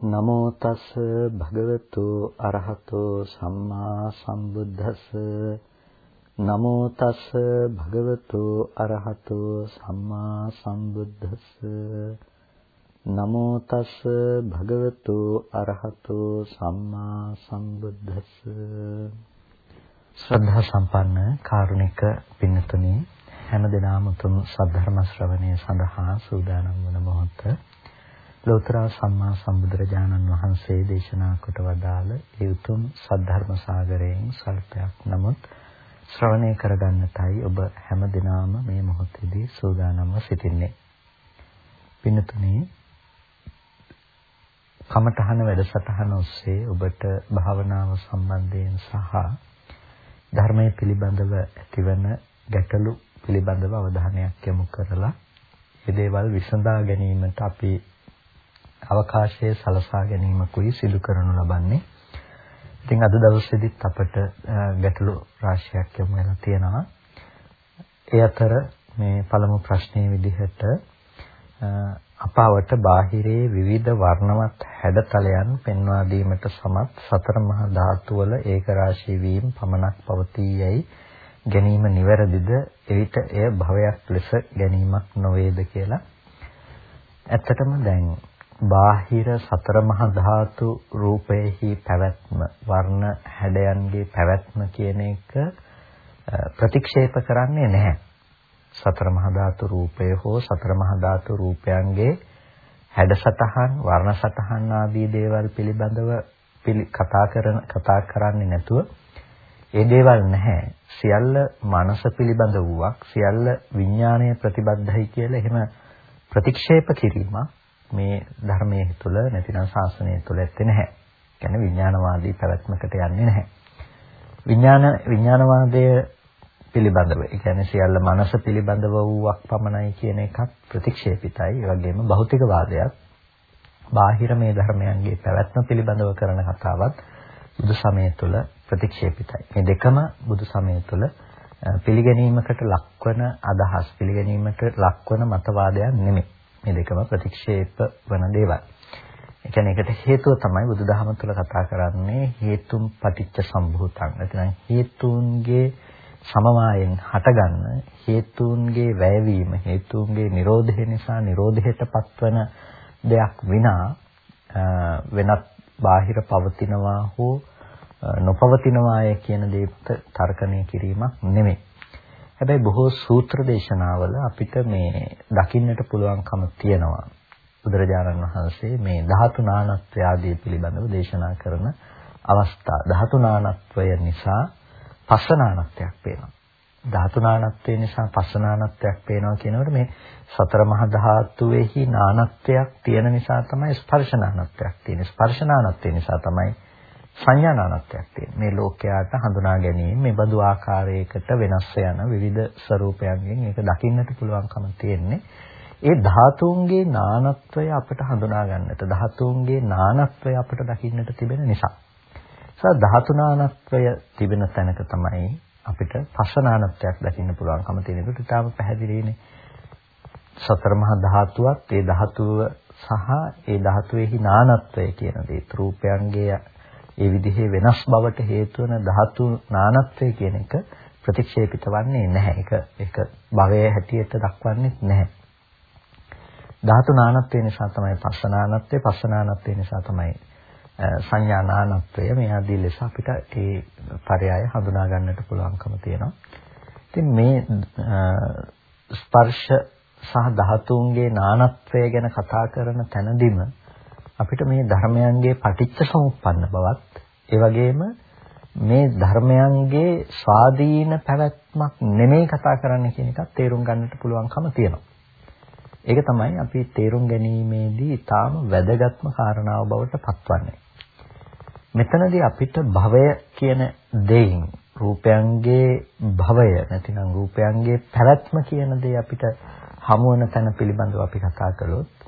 නමෝ තස් භගවතු අරහතෝ සම්මා සම්බුද්දස්ස. නමෝ තස් භගවතු අරහතෝ සම්මා සම්බුද්දස්ස. නමෝ තස් භගවතු අරහතෝ සම්මා සම්බුද්දස්ස. ශ්‍රද්ධා සම්පන්න කාරුණික පින්නතුනි හැම දිනම උතුම් සද්ධර්ම ශ්‍රවණය සඳහා සූදානම් වන මොහොත ලෝතර සම්මා සම්බුදුරජාණන් වහන්සේ දේශනා කොට වදාළ ඒ උතුම් සද්ධර්ම සාගරයෙන් සල්පයක් නමුත් ශ්‍රවණය කරගන්නටයි ඔබ හැම දිනම මේ මොහොතේදී සූදානම්ව සිටින්නේ. පින්තුනේ කමඨහන වැඩසටහන ඔස්සේ ඔබට භාවනාව සම්බන්ධයෙන් සහ ධර්මයේ පිළිබඳව ඇතිවන ගැටලු පිළිබඳව අවධානයක් යොමු කරලා මේ දේවල් විසඳා ගැනීමට අපි අවකාශයේ සලසා ගැනීමකුයි සිදු කරනු ලබන්නේ. ඉතින් අද දවසේදීත් අපට ගැටලු රාශියක් යොමු වෙලා තියෙනවා. ඒ අතර මේ පළමු ප්‍රශ්නයේ විදිහට අපාවට බාහිරේ විවිධ වර්ණවත් හැඩතලයන් පෙන්වා දීමට සමත් සතර මහා ධාතු වල ඒකරාශී වීම පමණක් පවතී යයි ගැනීම නිවැරදිද එවිට එය භවයක් ලෙස ගැනීමක් නොවේද කියලා ඇත්තටම දැන් බාහිර සතර මහා ධාතු රූපයේහි පැවැත්ම වර්ණ හැඩයන්ගේ පැවැත්ම කියන එක ප්‍රතික්ෂේප කරන්නේ නැහැ. සතර මහා ධාතු රූපය හෝ සතර මහා ධාතු රූපයන්ගේ හැඩසතහන් වර්ණ සතහන් ආදී දේවල් පිළිබඳව කතා කරන කතා කරන්නේ නැතුව ඒ දේවල් නැහැ. සියල්ල මනස පිළිබඳ වූවක් සියල්ල විඥාණය ප්‍රතිබද්ධයි කියලා එහෙම ප්‍රතික්ෂේප කිරීමක් මේ ධර්මයේ තුල නැතිනම් ශාසනය තුල ඇත්තේ නැහැ. කියන්නේ විඥානවාදී පැවැත්මකට යන්නේ නැහැ. විඥාන විඥානවාදය පිළිබඳව, ඒ කියන්නේ සියල්ල මනස පිළිබඳව වූවක් පමණයි කියන එකක් ප්‍රතික්ෂේපිතයි. ඒ වගේම භෞතිකවාදයක් බාහිර මේ ධර්මයන්ගේ පැවැත්ම පිළිබඳව කරන කතාවත් බුදු සමය තුළ ප්‍රතික්ෂේපිතයි. මේ දෙකම බුදු සමය තුළ පිළිගැනීමකට ලක්වන අදහස් පිළිගැනීමට ලක්වන මතවාදයක් නෙමෙයි. මේ දෙකම ප්‍රතික්ෂේප වන දේවල්. ඒ කියන්නේ ඒකට හේතුව තමයි බුදුදහම තුළ කතා කරන්නේ හේතුම් පටිච්ච සම්භූතං. නැත්නම් හේතුන්ගේ සමவாயෙන් හටගන්න හේතුන්ගේ වැයවීම හේතුන්ගේ Nirodhe නිසා Nirodheට පත්වන දෙයක් විනා වෙනත් බාහිර පවතිනවා හෝ නොපවතිනවාය කියන දේට තර්කණය කිරීමක් නෙමෙයි. හැබැයි බොහෝ සූත්‍ර දේශනාවල අපිට මේ දකින්නට පුළුවන්කම තියෙනවා. බුදුරජාණන් වහන්සේ මේ ධාතු නානත්වය ආදී පිළිබඳව දේශනා කරන අවස්ථා. ධාතු නානත්වය නිසා පස්සනානත්වයක් පේනවා. ධාතු නානත්වය නිසා පස්සනානත්වයක් පේනවා කියනකොට මේ සතර මහා ධාතුවේහි නානත්වයක් තියෙන නිසා තමයි ස්පර්ශනානත්වයක් තියෙන්නේ. ස්පර්ශනානත්වය නිසා තමයි සංඥානානත්වයක් තියෙන. මේ ලෝකයාට හඳුනා ගැනීම මේ බඳු ආකාරයකට වෙනස් යන විවිධ ස්වરૂපයන්ගෙන් ඒක දකින්නට පුළුවන්කම තියෙන්නේ. ඒ ධාතුන්ගේ නානත්වය අපිට හඳුනා ගන්නට ධාතුන්ගේ නානත්වය අපිට දකින්නට තිබෙන නිසා. ඒ ධාතු නානත්වය තිබෙන තැනක තමයි අපිට පස්සනානත්වයක් දකින්න පුළුවන්කම තියෙන. ඒක තාම පැහැදිලිනේ. සතර මහා ධාතුවත් ඒ ධාතුව සහ ඒ ධාතුවේහි නානත්වය කියන දේ රූපයන්ගේ ඒ විදිහේ වෙනස් බවට හේතු වන ධාතු නානත්වය කියන එක ප්‍රතික්ෂේපිත වන්නේ නැහැ. ඒක ඒක භවයේ හැටියට දක්වන්නේ නැහැ. ධාතු නානත්වය නිසා තමයි පස්සනානත්වය, පස්සනානත්වය නිසා තමයි සංඥා නානත්වය මේ ආදී ලෙස අපිට ඒ පරයය හඳුනා ගන්නට පුළුවන්කම තියෙනවා. ඉතින් මේ ස්පර්ශ සහ ධාතුන්ගේ නානත්වය ගැන කතා කරන තැනදීම අපිට මේ ධර්මයන්ගේ පටිච්ච සමුප්පන්න බවත් ඒ වගේම මේ ධර්මයන්ගේ ස්වාධීන පැවැත්මක් නෙමෙයි කතා කරන්න කියන එකත් තේරුම් ගන්නට පුළුවන්කම තියෙනවා. ඒක තමයි අපි තේරුම් ගැනීමේදී ඊටාම වැදගත්ම කාරණාව බවට පත්වන්නේ. මෙතනදී අපිට භවය කියන දෙයින් රූපයන්ගේ භවය නැතිනම් රූපයන්ගේ පැවැත්ම කියන දේ අපිට හමු වෙන තැන පිළිබඳව අපි කතා කළොත්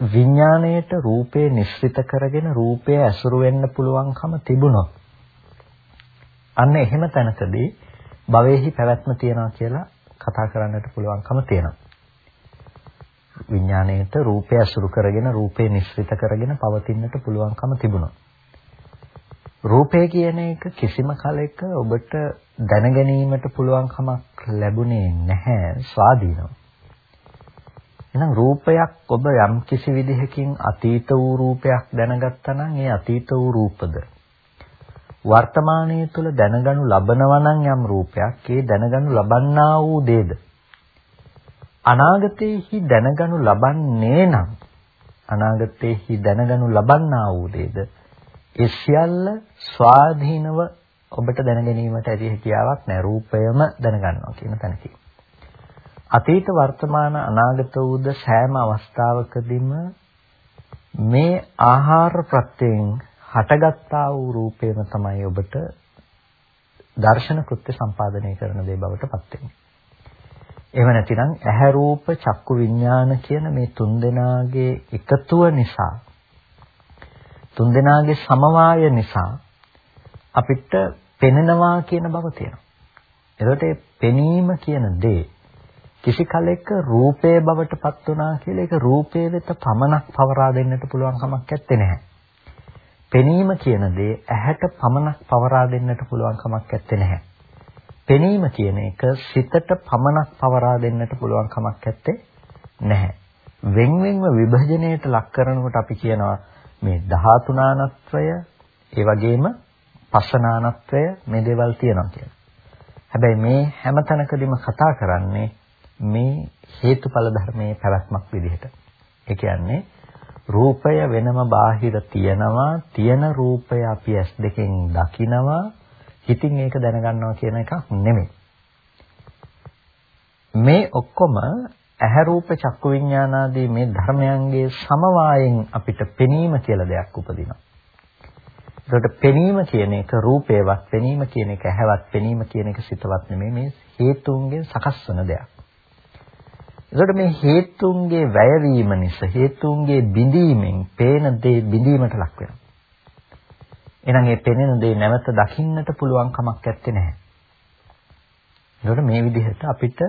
විඥාණයට රූපේ නිශ්චිත කරගෙන රූපය ඇසුරු වෙන්න පුළුවන්කම තිබුණොත් අන්න එහෙම තැනකදී භවයේහි පැවැත්ම තියනවා කියලා කතා කරන්නට පුළුවන්කම තියෙනවා. විඥාණයට රූපය අසුරු කරගෙන රූපේ නිස්සෘත කරගෙන පවතින්නට පුළුවන්කම තිබුණා. රූපය කියන එක කිසිම කලෙක ඔබට දැනගැනීමට පුළුවන්කමක් ලැබුණේ නැහැ ස්වාධීනව. එහෙනම් රූපයක් ඔබ යම් කිසි විදිහකින් අතීත වූ රූපයක් දැනගත්තා නම් ඒ අතීත වූ රූපද? වර්තමානයේ තුල දැනගනු ලබනවා නම් යම් රූපයක් ඒ දැනගනු ලබන්නා වූ දේද? අනාගතයේහි දැනගනු ලබන්නේ නම් අනාගතයේහි දැනගනු ලබන්නා වූ දේද? ඒ සියල්ල ස්වාධීනව ඔබට දැනගැනීමට ඇති හැකියාවක් නැහැ රූපයම දැනගන්නවා කියන තැනකින් අතීත වර්තමාන අනාගත වූද සෑම අවස්ථාවකදීම මේ ආහාර ප්‍රත්‍යයෙන් හටගත්තා වූ රූපේම තමයි ඔබට දර්ශන කෘත්‍ය සම්පාදනය කරන දේ බවට පත් වෙන්නේ. එහෙම නැතිනම් ඇහැ රූප චක්කු විඥාන කියන මේ තුන්දෙනාගේ එකතුව නිසා තුන්දෙනාගේ සමவாய නිසා අපිට පෙනෙනවා කියන බව තියෙනවා. එතකොට පෙනීම කියන දේ කිසි කලෙක රූපේ බවට පත් වුණා කියලා ඒක රූපේ වෙත පමණක් පවරා දෙන්නට පුළුවන් කමක් නැත්තේ නැහැ. පෙනීම කියන දේ ඇහැට පමණක් පවරා දෙන්නට පුළුවන් කමක් නැත්තේ නැහැ. පෙනීම කියන එක සිතට පමණක් පවරා දෙන්නට පුළුවන් කමක් නැත්තේ නැහැ. වෙන් වෙන්ව විභජනයට ලක් කරනකොට අපි කියනවා මේ ධාතුනානත්වය ඒ වගේම පස්සනානත්වය මේ දේවල් තියෙනවා කියලා. හැබැයි මේ හැම තැනකදීම කතා කරන්නේ මේ හේතුඵල ධර්මයේ පැවැත්මක් විදිහට. ඒ කියන්නේ රූපය වෙනම බාහිර තියනවා තියෙන රූපය අපි ඇස් දෙකෙන් දකිනවා හිතින් ඒක දැනගන්නවා කියන එකක් නෙමෙයි. මේ ඔක්කොම ඇහැ රූප චක්කු විඥානාදී මේ ධර්මයන්ගේ සමவாயෙන් අපිට පෙනීම කියලා දෙයක් උපදිනවා. ඒකට පෙනීම කියන එක රූපේවත් පෙනීම කියන එක ඇහැවත් පෙනීම කියන එක සිතවත් නෙමෙයි. මේ හේතුන්ගෙන් සකස් වන දෙයක්. එතකොට මේ හේතුන්ගේ වැයවීම නිසා හේතුන්ගේ බිඳීමෙන් පේන දේ බිඳීමට ලක් වෙනවා. එහෙනම් මේ පෙනෙන දේ නැවත දකින්නට පුළුවන් කමක් නැත්තේ නැහැ. එතකොට මේ විදිහට අපිට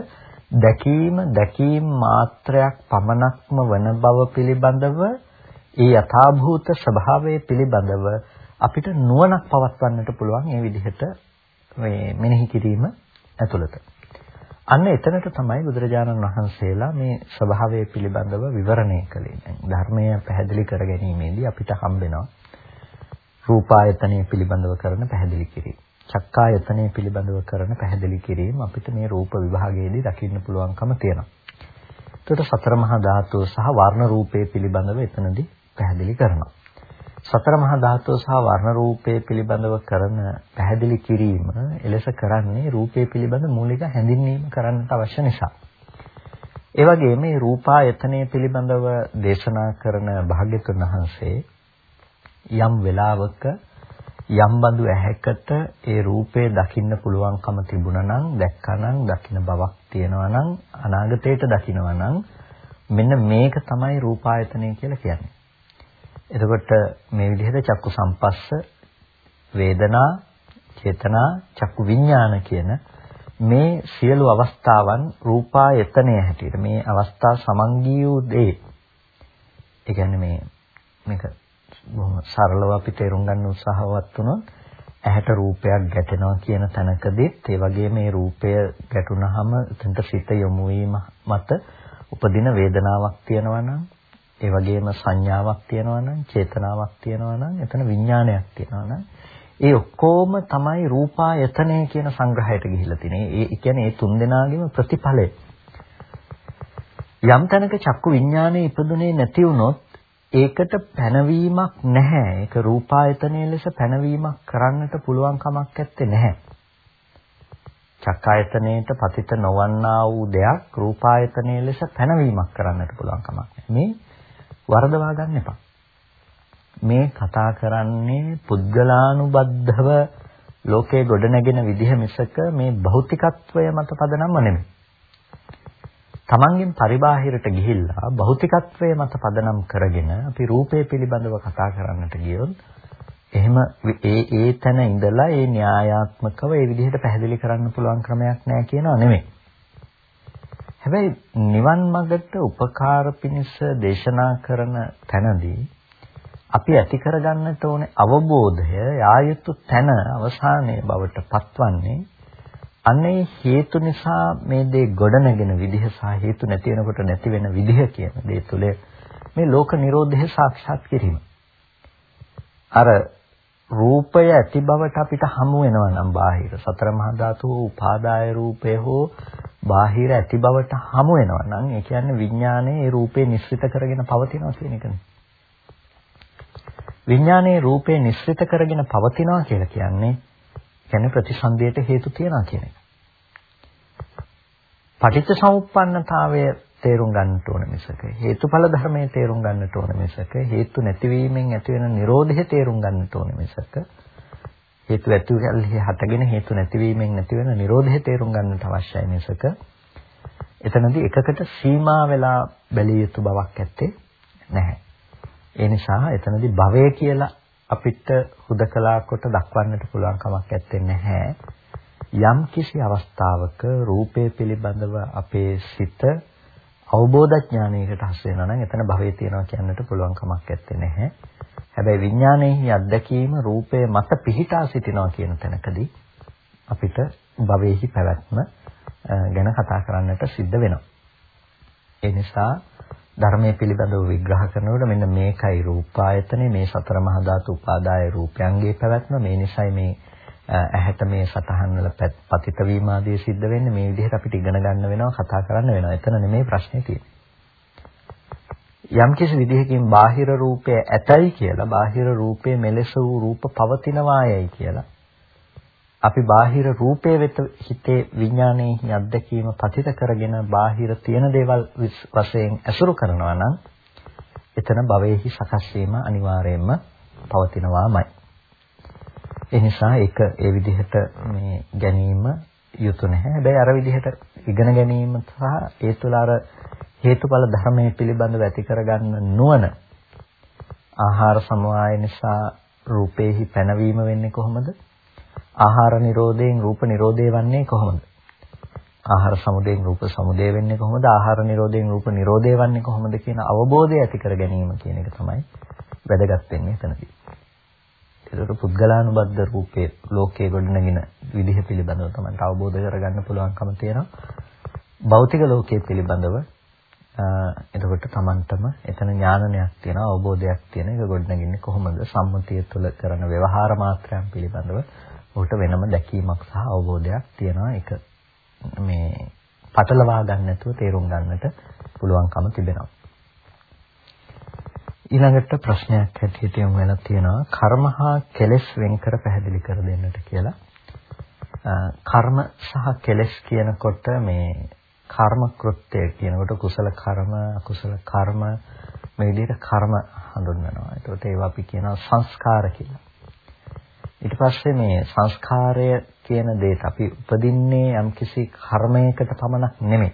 දැකීම දැකීම් මාත්‍රයක් පමණක්ම වන බව පිළිබඳව ඒ යථාභූත ස්වභාවය පිළිබඳව අපිට නුවණක් පවත්වන්නට පුළුවන් මේ විදිහට මේ මෙනෙහි කිරීම ඇතුළත. අන්න එතනට තමයි බුදුරජාණන් වහන්සේලා මේ ස්වභාවය පිළිබඳව විවරණය කළේ. දැන් ධර්මය පැහැදිලි කර ගැනීමේදී අපිට හම්බෙනවා රූපායතනය පිළිබඳව කරන පැහැදිලි කිරීම. චක්කායතනය පිළිබඳව කරන පැහැදිලි කිරීම අපිට මේ රූප විභාගයේදී දකින්න පුළුවන්කම තියෙනවා. එතකොට සතර මහා ධාතුව සහ වර්ණ රූපේ පිළිබඳව එතනදී පැහැදිලි කරනවා. සතර මහා ධාතුව සහ වර්ණ රූපයේ පිළිබඳව කරන පැහැදිලි කිරීම එලෙස කරන්නේ රූපයේ පිළිබඳ මූලික හැඳින්වීම කරන්නට අවශ්‍ය නිසා. ඒ වගේම මේ රූපායතනයේ පිළිබඳව දේශනා කරන භාග්‍යතුන් වහන්සේ යම් වෙලාවක යම් බඳු ඇහැකට ඒ රූපය දකින්න පුළුවන්කම තිබුණා නම් දැක්කනම් දකින්න බවක් තියෙනවා නම් අනාගතයට දකින්නවා නම් මෙන්න මේක තමයි රූපායතනය කියලා කියන්නේ. එතකොට මේ විදිහට චක්කු සම්පස්ස වේදනා චේතනා චක්කු විඥාන කියන මේ සියලු අවස්ථාවන් රූපායතනය හැටියට මේ අවස්ථා සමංගී වූ දේ. ඒ කියන්නේ මේ මේක බොහොම සරලව අපි තේරුම් ගන්න උත්සාහවත් වුණොත් ඇහැට රූපයක් ගැටෙනවා කියන තැනකදීත් ඒ වගේ මේ රූපය ගැටුනහම එතනට සිත යොමු වීම මත උපදින වේදනාවක් තියෙනවා නම් ඒ වගේම සංඥාවක් තියෙනවා නම් චේතනාවක් තියෙනවා නම් එතන විඥානයක් තියෙනවා නම් ඒ ඔක්කොම තමයි රූපායතනය කියන සංග්‍රහයට ගිහිල්ලා තියෙන්නේ. ඒ කියන්නේ ඒ තුන්දෙනාගේම ප්‍රතිඵලය. යම් තැනක චක්කු විඥානයේ ඉපදුනේ නැති වුණොත් ඒකට පැනවීමක් නැහැ. ඒක රූපායතනයේ ලෙස පැනවීමක් කරන්නට පුළුවන් කමක් නැත්තේ නැහැ. චක්කායතනයේට පතිත නොවන්නා වූ දෙයක් රූපායතනයේ ලෙස පැනවීමක් කරන්නට පුළුවන් කමක් නැහැ. මේ වරදවා ගන්න එපා. මේ කතා කරන්නේ පුද්ගලානුබද්ධව ලෝකේ ගොඩනැගෙන විදිහ මිසක මේ භෞතිකත්වය මත පදනම්ම නෙමෙයි. තමන්ගෙන් පරිබාහිරට ගිහිල්ලා භෞතිකත්වය මත පදනම් කරගෙන අපි රූපය පිළිබඳව කතා කරන්නට ගියොත් එහෙම ඒ ඒ තැන ඉඳලා ඒ න්‍යායාත්මකව ඒ විදිහට පැහැදිලි කරන්න පුළුවන් ක්‍රමයක් නැහැ කියනවා නෙමෙයි. හැබැයි නිවන් මඟට උපකාර පිණිස දේශනා කරන තැනදී අපි ඇති කරගන්නට ඕනේ අවබෝධය යායුතු තැන අවසානයේ බවට පත්වන්නේ අනේ හේතු නිසා මේ දේ ගොඩනගෙන විදිහ සහ හේතු නැති වෙනකොට නැති වෙන විදිහ කියන දේ තුළ මේ ලෝක නිරෝධය සාක්ෂාත් කිරීම. අර රූපය ඇති බවට අපිට හමු වෙනවා නම් බාහිර සතර මහා ධාතු උපාදාය රූපය හෝ බාහිර ඇති බවට හමු වෙනවා නම් ඒ කියන්නේ විඥානයේ ඒ රූපේ නිස්සිත කරගෙන පවතිනවා කියන එකනේ. විඥානයේ රූපේ නිස්සිත කරගෙන පවතිනවා කියලා කියන්නේ කියන්නේ ප්‍රතිසන්දියට හේතු තියනවා කියන එක. පටිච්ච සමුප්පන්නතාවය තේරුම් ගන්නට ඕන මිසක හේතුඵල ධර්මයේ තේරුම් ගන්නට ඕන මිසක හේතු නැතිවීමෙන් ඇති වෙන Nirodhe තේරුම් ගන්නට ඕන මිසක හේතු ඇති වෙල්හි හටගෙන හේතු නැතිවීමෙන් නැති වෙන Nirodhe තේරුම් ගන්නට අවශ්‍යයි මිසක එතනදී එකකට සීමා වෙලා බැලිය යුතු බවක් ඇත්තේ නැහැ. ඒ නිසා එතනදී භවය කියලා අපිට හුදකලා කොට දක්වන්නට පුළුවන් කමක් ඇත්තේ නැහැ. යම් කිසි අවස්ථාවක රූපය පිළිබඳව අපේ සිත අවබෝධ ඥානයකට හසු වෙනවා නම් එතන භවයේ තියනවා කියන්නට පුළුවන් කමක් නැත්තේ නැහැ. හැබැයි විඥානයේ අත්දැකීම රූපය මත පිහිටා සිටිනවා කියන තැනකදී අපිට භවයේහි පැවැත්ම ගැන කතා කරන්නට සිද්ධ වෙනවා. ඒ නිසා ධර්මයේ පිළිබඳව විග්‍රහ කරනකොට මෙන්න මේකයි රූපායතනේ මේ සතර මහා ධාතු උපාදාය රූපයන්ගේ පැවැත්ම මේ නිසයි මේ ඇහැට මේ සතහන් වල පතිත වීම ආදී සිද්ධ වෙන්නේ මේ විදිහට අපිට ඉගෙන ගන්න වෙනවා කතා කරන්න වෙනවා. එතන නෙමෙයි ප්‍රශ්නේ තියෙන්නේ. යම් කිසි විදිහකින් බාහිර රූපය ඇතයි කියලා බාහිර රූපයේ මෙලෙස වූ රූප පවතිනවායයි කියලා අපි බාහිර රූපයේ වෙත හිතේ විඥානයේ අත්දැකීම පතිත කරගෙන බාහිර තියෙන දේවල් වශයෙන් ඇසුරු කරනවා නම් එතන භවයේහි සකස් වීම අනිවාර්යයෙන්ම පවතිනවාමයි. ඒ නිසා ඒක ඒ විදිහට මේ ගැනීම යුතු නැහැ. හැබැයි අර විදිහට ඉගෙන ගැනීම සහ ඒ තුළ අර හේතුඵල ධර්මයේ පිළිබඳව ඇති කරගන්න නුවණ ආහාර සමவாய නිසා රූපේහි පැනවීම වෙන්නේ කොහොමද? ආහාර නිරෝධයෙන් රූප නිරෝධය වන්නේ කොහොමද? ආහාර සමුදයෙන් රූප සමුදය වෙන්නේ කොහොමද? ආහාර නිරෝධයෙන් රූප නිරෝධය වන්නේ කොහොමද කියන අවබෝධය ඇති කර ගැනීම කියන එක තමයි වැදගත් වෙන්නේ එතනදී. ඒකට පුද්ගලානුබද්ධ රූපයේ ලෝකයේ ගොඩනගෙන විදිහ පිළිබඳව තමයි අවබෝධ කරගන්න පුළුවන්කම තියෙනවා. භෞතික ලෝකයේ පිළිබඳව එතකොට Tamanටම එතන ඥානනයක් තියෙනවා අවබෝධයක් තියෙන එක ගොඩනගන්නේ කොහොමද? සම්මුතිය තුළ කරන ව්‍යවහාර මාත්‍රයන් පිළිබඳව ඔහුට වෙනම දැකීමක් සහ අවබෝධයක් තියෙනවා. ඒක මේ පටලවා ගන්න නැතුව තේරුම් ගන්නට පුළුවන්කම තිබෙනවා. ඊළඟට ප්‍රශ්නයක් හැටියට යොමු වෙලා තියෙනවා කර්ම හා කෙලෙස් වෙන්කර පැහැදිලි කර දෙන්නට කියලා. කර්ම සහ කෙලෙස් කියනකොට මේ කර්ම කෘත්‍ය කියනකොට කුසල කර්ම අකුසල කර්ම මේ විදිහට කර්ම හඳුන්වනවා. ඒකට ඒවා අපි කියනවා සංස්කාර කියලා. ඊට පස්සේ මේ සංස්කාරය කියන දේට අපි උපදින්නේ යම්කිසි කර්මයකට පමණක් නෙමෙයි.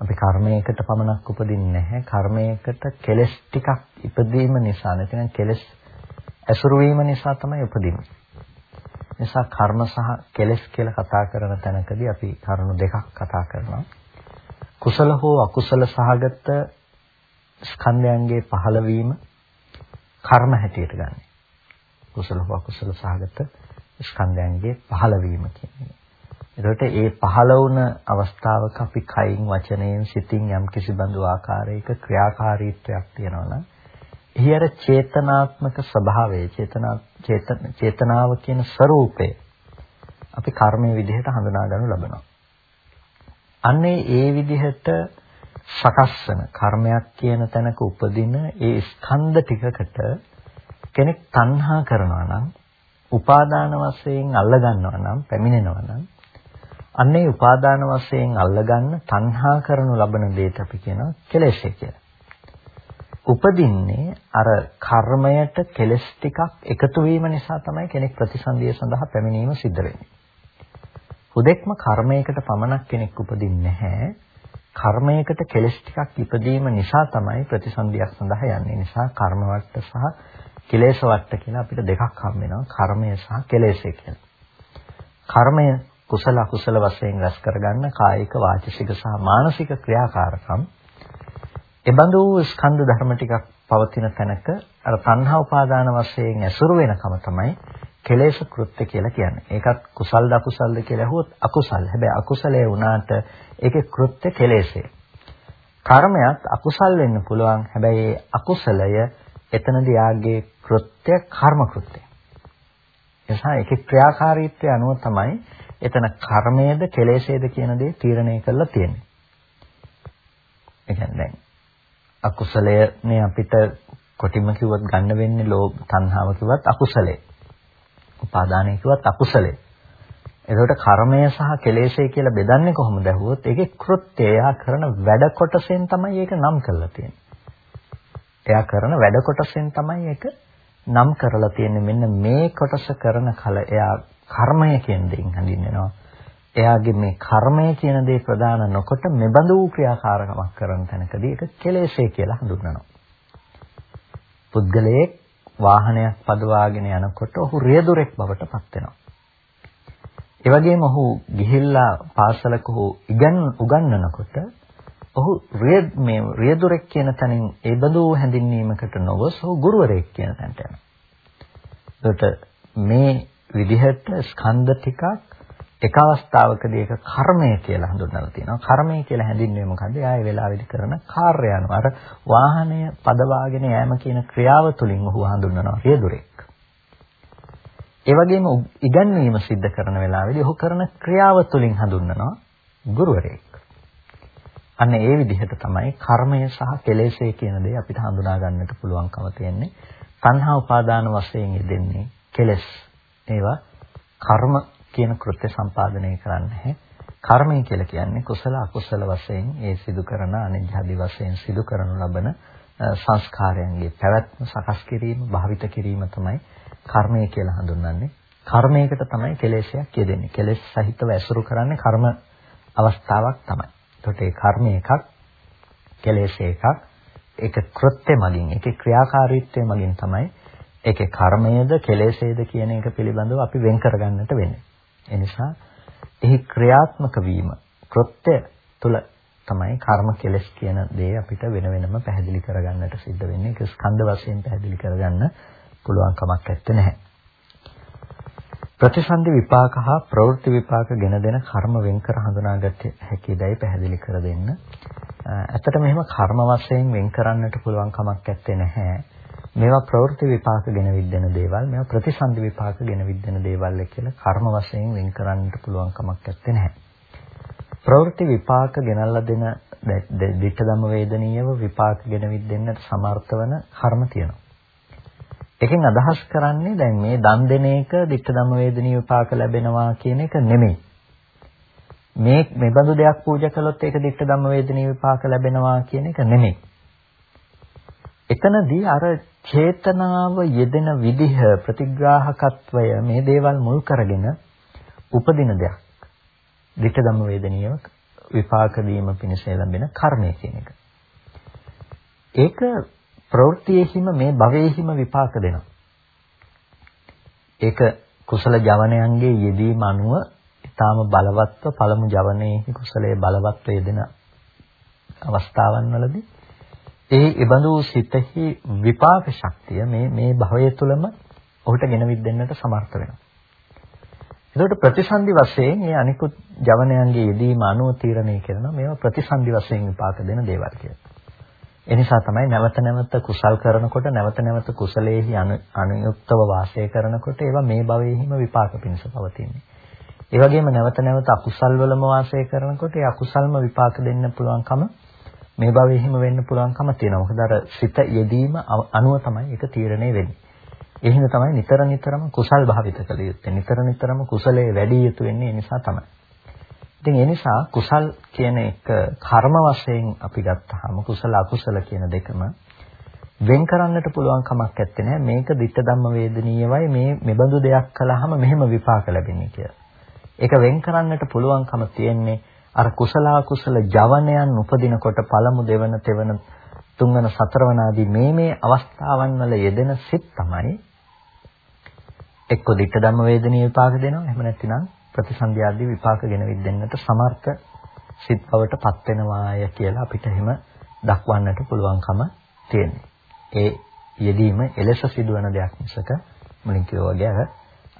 අපි කර්මයකට පමණක් උපදින්නේ නැහැ. කර්මයකට කෙලස් ටිකක් ඉපදීම නිසා නැත්නම් කෙලස් ඇසුරු වීම නිසා තමයි උපදින්නේ. නිසා කර්ම සහ කෙලස් කියලා කතා කරන තැනකදී අපි කරුණු දෙකක් කතා කරනවා. කුසල හෝ අකුසල සහගත ස්කන්ධයන්ගේ පහළවීම කර්ම හැටියට ගන්න. කුසල හෝ අකුසල සහගත ස්කන්ධයන්ගේ පහළවීම කියන්නේ. එතකොට ඒ පහළ වුණ අවස්ථාවක අපි කයින් වචනයෙන් සිතින් යම් කිසි බඳු ආකාරයක ක්‍රියාකාරීත්වයක් තියෙනවා නම් එහි අර චේතනාත්මක ස්වභාවය චේතනා චේතනාව කියන ස්වરૂපය අපි කර්මයේ විදිහට හඳුනා ගන්නු ලබනවා. අන්නේ ඒ විදිහට සකස් වෙන කර්මයක් කියන තැනක උපදින ඒ ස්කන්ධ ටිකකට කෙනෙක් තණ්හා කරනවා නම් උපාදාන වශයෙන් අල්ල ගන්නවා නම් පැමිණෙනවා නම් අන්නේ උපාදාන වශයෙන් අල්ලගන්න තණ්හා කරනු ලබන දෙයට අපි කියනවා කෙලෙස්ය කියලා. උපදින්නේ අර කර්මයට කෙලස් ටිකක් එකතු වීම නිසා තමයි කෙනෙක් ප්‍රතිසන්දිය සඳහා පැමිණීම සිද්ධ වෙන්නේ. හුදෙක්ම කර්මයකට පමණක් කෙනෙක් උපදින්නේ නැහැ. කර්මයකට කෙලස් ටිකක් ඉපදීම නිසා තමයි ප්‍රතිසන්දියක් සඳහා යන්නේ. නිසා කර්ම වට සහ කෙලෙස් වට කියලා අපිට දෙකක් හම් වෙනවා. කර්මය සහ කෙලෙස්ය කියලා. කර්මය කුසල අකුසල වශයෙන් රැස් කරගන්න කායික වාචික සහ මානසික ක්‍රියාකාරකම් එබඳු ස්කන්ධ ධර්ම ටිකක් පවතින තැනක අර තණ්හා උපාදාන වශයෙන් ඇසුරු වෙනකම තමයි කෙලෙස් කෘත්‍ය කියලා කියන්නේ. ඒකත් කුසල්ද අකුසල්ද කියලා අහුවොත් අකුසල්. හැබැයි අකුසලයේ වුණාට ඒකේ කෘත්‍ය කෙලෙසේ. කර්මයක් අකුසල් වෙන්න පුළුවන්. හැබැයි අකුසලය එතනදී යාගේ කෘත්‍ය කර්ම කෘත්‍ය. එසා ඒකේ ක්‍රියාකාරීත්වය අනුව තමයි එතන කර්මයේද කෙලෙසේද කියන දේ තීරණය කරලා තියෙන්නේ. ඒ කියන්නේ අකුසලයනේ අපිට කොටිම කිව්වත් ගන්න වෙන්නේ ලෝභ තණ්හාව කිව්වත් අකුසලේ. උපාදානය කිව්වත් අකුසලේ. එතකොට කර්මය සහ කෙලෙසය කියලා බෙදන්නේ කොහොමද ඇහුවොත් ඒකේ කෘත්‍යය එයා කරන වැඩ කොටසෙන් තමයි ඒක නම් කරලා තියෙන්නේ. එයා කරන වැඩ කොටසෙන් තමයි ඒක නම් කරලා තියෙන්නේ. මෙන්න මේ කොටස කරන කල එයා කර්මය කියන දෙයින් හඳුන්වනවා. එයාගේ මේ කර්මය කියන දේ ප්‍රදාන නොකොට මෙබඳු ක්‍රියාකාරකමක් කරන තැනකදී ඒක කෙලෙසේ කියලා හඳුන්වනවා. පුද්ගලයෙක් වාහනයක් පදවාගෙන යනකොට ඔහු රියදුරෙක් බවට පත් වෙනවා. ඒ වගේම ඔහු ගිහිල්ලා පාසලක ඔහු ඉගන් උගන්වනකොට ඔහු රිය මේ රියදුරෙක් කියන තැනින් ඒ බඳු හැඳින්වීමකට නොවස් ඔහු ගුරුවරයෙක් කියන තැනට යනවා. එතකොට මේ විදිහට ස්කන්ධ ටිකක් එක අවස්ථාවකදී ඒක කර්මය කියලා හඳුන්වලා තියෙනවා. කර්මය කියලා හැඳින්වෙන්නේ මොකද්ද? ආයේ වෙලාවෙදි කරන කාර්යය අනුව. අර වාහනය පදවාගෙන යෑම කියන ක්‍රියාව තුළින් ඔහු හඳුන්වනවා රියදුරෙක්. ඒ වගේම ඉගන්වීම සිද්ධ කරන වෙලාවෙදී ඔහු කරන ක්‍රියාව තුළින් හඳුන්වනවා ගුරුවරයෙක්. අන්න ඒ විදිහට තමයි කර්මය සහ කෙලෙසේ කියන දේ අපිට හඳුනා ගන්නට පුළුවන්කම තියෙන්නේ. තණ්හා උපාදාන වශයෙන් යෙදෙන්නේ කෙලෙස්. ඒවා කර්ම කියන කෘත්‍ය සම්පාදනය කරන්නේ කර්මය කියලා කියන්නේ කුසල අකුසල වශයෙන් ඒ සිදු කරන අනිජ්ජාදි වශයෙන් සිදු කරනු ලබන සංස්කාරයන්ගේ පැවැත්ම සකස් කිරීම භාවිත කිරීම තමයි කර්මය කියලා හඳුන්වන්නේ. කර්මයකට තමයි කෙලෙසයක් යෙදෙන්නේ. කෙලෙස් සහිතව ඇසුරු කරන්නේ කර්ම අවස්ථාවක් තමයි. එතකොට ඒ කර්ම එකක් කෙලෙස් එකක් ඒක කෘත්‍ය මගින් ඒකේ ක්‍රියාකාරීත්වය මගින් තමයි ඒකේ කර්මයේද කෙලෙසේද කියන එක පිළිබඳව අපි වෙන් කරගන්නට වෙන්නේ. එනිසා එහි ක්‍රියාත්මක වීම කෘත්‍ය තුල තමයි කර්ම කෙලස් කියන දේ අපිට වෙන වෙනම පැහැදිලි කරගන්නට සිද්ධ වෙන්නේ. ඒක ස්කන්ධ වශයෙන් පැහැදිලි කරගන්න පුළුවන් කමක් නැත්තේ. ප්‍රතිසන්දි විපාක හා ප්‍රවෘත්ති විපාක ගෙන දෙන කර්ම වෙන් කර හඳුනාගත හැකිදයි පැහැදිලි කර දෙන්න. ඇත්තට මෙහෙම කර්ම වශයෙන් වෙන් කරන්නට පුළුවන් කමක් නැත්තේ නැහැ. මේවා ප්‍රවෘත්ති විපාක ගෙන විද්දෙන දේවල් මේවා ප්‍රතිසන්දි විපාක ගෙන විද්දෙන දේවල් කියලා කර්ම වශයෙන් වෙන් කරන්නට පුළුවන් කමක් නැත්තේ නැහැ. ප්‍රවෘත්ති විපාක ගෙනල්ලා දෙන දිට්ඨ ධම්ම වේදනීයව විපාක ගෙන විද්දෙන්නට සමර්ථ වන කර්ම තියෙනවා. එකෙන් අදහස් කරන්නේ දැන් මේ දන් දෙන එක දිට්ඨ ධම්ම වේදනීය විපාක ලැබෙනවා කියන එක නෙමෙයි. මේ මෙබඳු දෙයක් පූජා කළොත් ඒක දිට්ඨ ධම්ම වේදනීය විපාක ලැබෙනවා කියන එක නෙමෙයි. එතනදී අර චේතනාව යෙදෙන විදිහ ප්‍රතිග්‍රාහකත්වය මේ දේවල් මුල් කරගෙන උපදින දෙයක්. විත ධම්ම වේදනීය විපාක දීම පිණිස ලැබෙන කර්මය කියන එක. ඒක ප්‍රවෘත්තියෙහිම මේ භවයේහිම විපාක දෙනවා. ඒක කුසල ජවනයන්ගේ යෙදීම අනුව ඊටාම බලවත්ව පළමු ජවනයේ කුසලයේ බලවත්ව යෙදෙන අවස්ථාවන් වලදී ඒ ඉබඳු සිතෙහි විපාක ශක්තිය මේ මේ භවය තුළම ඔහුට ගෙනවිත් දෙන්නට සමර්ථ වෙනවා. එතකොට ප්‍රතිසන්දි වශයෙන් මේ අනිකුත් ජවනයන්ගේ යෙදීම අනුව තීරණය කරනවා මේවා ප්‍රතිසන්දි වශයෙන් විපාක දෙන දේවල් කියලා. ඒ නිසා තමයි නැවත නැවත කුසල් කරනකොට නැවත නැවත කුසලයේහි අනුයුක්තව වාසය කරනකොට ඒවා මේ භවයේහිම විපාක පිණිස පවතින්නේ. ඒ වගේම නැවත නැවත අකුසල් වලම වාසය කරනකොට ඒ අකුසල්ම විපාක දෙන්න පුළුවන්කම මේ භවයේ හිම වෙන්න පුළුවන්කම තියෙනවා. මොකද අර සිත යෙදීම අනුව තමයි ඒක තීරණය වෙන්නේ. ඒ හින්දා තමයි නිතර නිතරම කුසල් භාවිත කළ යුත්තේ. නිතර නිතරම කුසලයේ වැඩි යුතු වෙන්නේ ඒ නිසා තමයි. ඉතින් ඒ නිසා කුසල් කියන එක කර්ම වශයෙන් අපි ගත්තාම කුසල අකුසල කියන දෙකම වෙන් කරන්නට පුළුවන් කමක් නැත්තේ නෑ මේක ditta ධම්ම වේදනීයවයි මේ මෙබඳු දෙයක් කළාම මෙහෙම විපාක ලැබෙන්නේ කියලා. ඒක වෙන් කරන්නට පුළුවන්කම තියෙන්නේ අර කුසල කුසල ජවනයන් උපදිනකොට පළමු දෙවන තෙවන තුන්වන සතරවන ආදී මේ මේ අවස්ථාවන් වල යෙදෙන සිත් තමයි එක්ක ditta ධම්ම වේදනීය විපාක දෙනවා එහෙම නැත්නම් ප්‍රතිසන්දි ආදී විපාක ගෙන දෙන්නට සමර්ථ සිත් බවට පත් වෙනවාය කියලා අපිට එහෙම දක්වන්නට පුළුවන්කම තියෙනවා. ඒ යෙදීම එලෙස සිදුවන දෙයක් මිසක මුලින් කිව්වා වගේ අර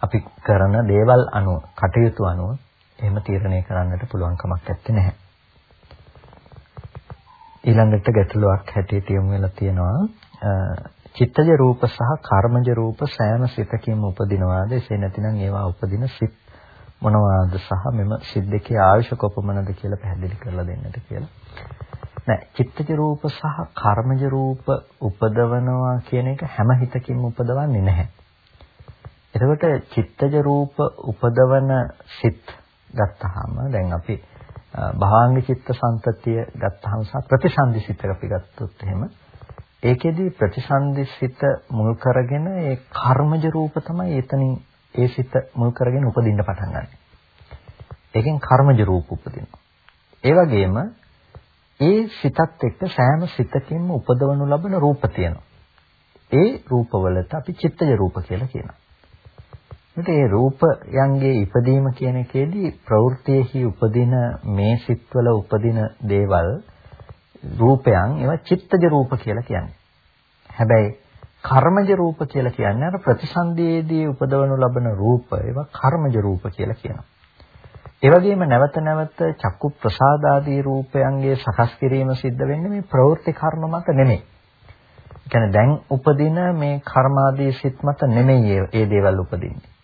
අපි කරන දේවල් අනුව කටයුතු අනුව එහෙම තීරණය කරන්නට පුළුවන් කමක් නැත්තේ නැහැ. ඊළඟට ගැටලුවක් හැටියට යොමු වෙලා තියෙනවා චිත්තජ රූප සහ කර්මජ රූප සෑම සිතකින්ම උපදිනවාද එසේ නැතිනම් ඒවා උපදින සිත් මොනවාද සහ මෙම සිත් දෙකේ ආයුෂ කොපමණද කියලා පැහැදිලි කරලා දෙන්නට කියලා. නෑ චිත්තජ රූප සහ කර්මජ රූප උපදවනවා කියන එක හැම හිතකින්ම උපදවන්නේ නැහැ. එතකොට චිත්තජ රූප උපදවන සිත් ගත්තාම දැන් අපි භාංග චිත්ත සම්පතිය ගත්තාම සහ ප්‍රතිසන්දි සිත අපි ගත්තොත් එහෙම ඒකෙදි ප්‍රතිසන්දි සිත මුල් කරගෙන ඒ කර්මජ රූප තමයි එතනින් ඒ සිත මුල් කරගෙන උපදින්න පටන් ගන්න. ඒකෙන් කර්මජ රූප උපදිනවා. ඒ වගේම ඒ සිතත් එක්ක සෑම සිතකින්ම උපදවනු ලබන රූප තියෙනවා. ඒ රූපවලට අපි චිත්තජ රූප කියලා කියනවා. ඒ රූපයන්ගේ ඉපදීම කියන එකේදී ප්‍රවෘත්තියෙහි උපදින මේ සිත්වල උපදින දේවල් රූපයන් ඒවා චිත්තජ රූප කියලා කියන්නේ. හැබැයි කර්මජ රූප කියලා කියන්නේ අර ප්‍රතිසන්දියේදී උපදවනු ලබන රූප ඒවා කර්මජ රූප කියලා කියනවා. ඒ වගේම නැවත නැවත චක්කු ප්‍රසාද ආදී රූපයන්ගේ සකස් කිරීම සිද්ධ වෙන්නේ මේ ප්‍රවෘත්ති කර්ම මත නෙමෙයි. කියන්නේ දැන් උපදින මේ කර්මාදී සිත් මත නෙමෙයි ඒ දේවල් උපදින්නේ.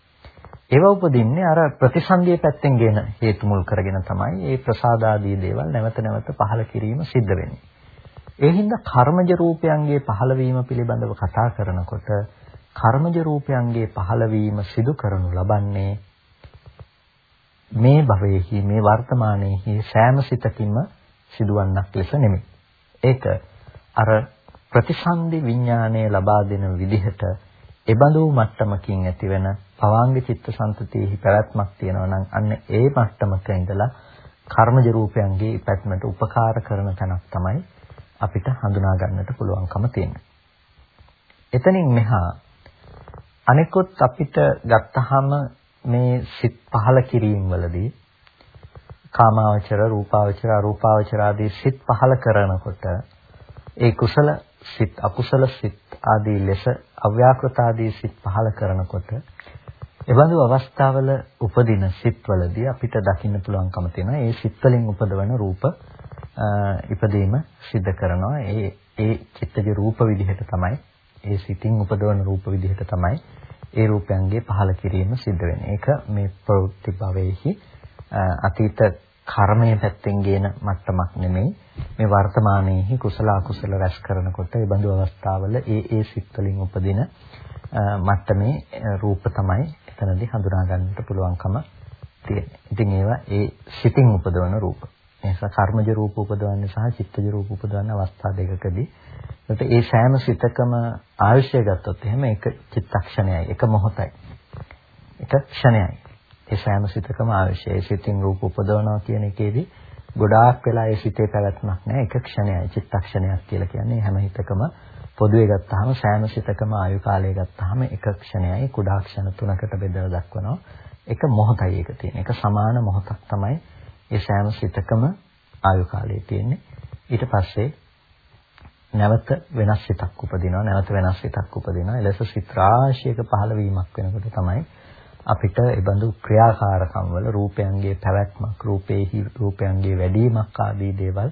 ඒවා උපදින්නේ අර ප්‍රතිසන්දියේ පැත්තෙන් ගෙන හේතු මුල් කරගෙන තමයි මේ ප්‍රසාදාදී දේවල් නැවත නැවත පහළ කිරීම සිද්ධ වෙන්නේ. ඒ හින්දා කර්මජ රූපයන්ගේ පහළවීම පිළිබඳව කතා කරනකොට කර්මජ රූපයන්ගේ පහළවීම සිදු කරනු ලබන්නේ මේ භවයේහි මේ වර්තමානයේහි සෑම සිතකින්ම සිදුවන්නක් ලෙස නෙමෙයි. ඒක අර ප්‍රතිසන්දි විඥානය ලබා දෙන විදිහට එබඳු මට්ටමකින් ඇතිවෙන පවාංග චිත්තසංතතියෙහි පැවැත්මක් තියෙනවා නම් අන්න ඒ මට්ටමක ඉඳලා කර්මජ රූපයන්ගේ පැත්මට උපකාර කරන තැනක් තමයි අපිට හඳුනා ගන්නට පුළුවන්කම තියෙන්නේ. එතනින් මෙහා අනිකොත් අපිට ගත්තහම මේ සිත් පහල කිරීම වලදී කාමාවචර රූපාවචර අරූපාවචර ආදී සිත් පහල කරනකොට ඒ කුසල සිත් අකුසල සිත් ආදී ලෙස අව්‍යාකෘත ආදී සිත් පහල කරනකොට එබඳු අවස්ථාවල උපදින සිත්වලදී අපිට දකින්න පුළුවන්කම තියෙනවා. ඒ සිත් වලින් උපදවන රූප ඉපදීම සිද්ධ කරනවා. ඒ ඒ චිත්තජ රූප විදිහට තමයි ඒ සිතින් උපදවන රූප විදිහට තමයි ඒ රූපයන්ගේ පහළ කිරීම සිද්ධ වෙන්නේ. ඒක මේ ප්‍රවෘත්ති භවයේහි අතීත කර්මයේ පැත්තෙන් ගේන මට්ටමක් නෙමෙයි. මේ වර්තමානයේහි කුසල අකුසල රැස් කරනකොට ඒ බඳු අවස්ථාවල ඒ ඒ සිත් වලින් උපදින මට්ටමේ රූප තමයි එතනදී හඳුනා ගන්නට පුළුවන්කම තියෙන්නේ. ඉතින් ඒවා ඒ සිතින් උපදවන රූප. එනිසා කර්මජ රූප උපදවන්නේ සහ චිත්තජ රූප උපදවන අවස්ථා දෙකකදී ඒත් ඒ සෑම සිතකම ආයුෂය ගත්තොත් එහෙම ඒක චිත්තක්ෂණයයි එක මොහොතයි. එක ක්ෂණයයි. ඒ සෑම සිතකම ආයුෂය. ඒ සිතින් රූප උපදවනවා කියන එකේදී ගොඩාක් වෙලා ඒ සිතේ පැවැත්මක් නැහැ. එක ක්ෂණයයි. චිත්තක්ෂණයක් කියලා කියන්නේ හැම හිතකම පොදුවේ ගත්තාම සෑම සිතකම ආයු කාලය ගත්තාම එක ක්ෂණයයි කුඩා ක්ෂණ තුනකට බෙදලා දක්වනවා. එක මොහොතයි ඒක තියෙන්නේ. එක සමාන මොහොතක් තමයි ඒ සෑම සිතකම ආයු කාලය තියෙන්නේ. ඊට පස්සේ නැවත වෙනස් සිතක් උපදිනවා නැවත වෙනස් සිතක් උපදිනවා එලෙස සිත් රාශියක පහළ වීමක් වෙනකොට තමයි අපිට ඒබඳු ක්‍රියාකාරකම් වල රූපයන්ගේ පැවැත්මක් රූපේහි රූපයන්ගේ වැඩිමක් ආදී දේවල්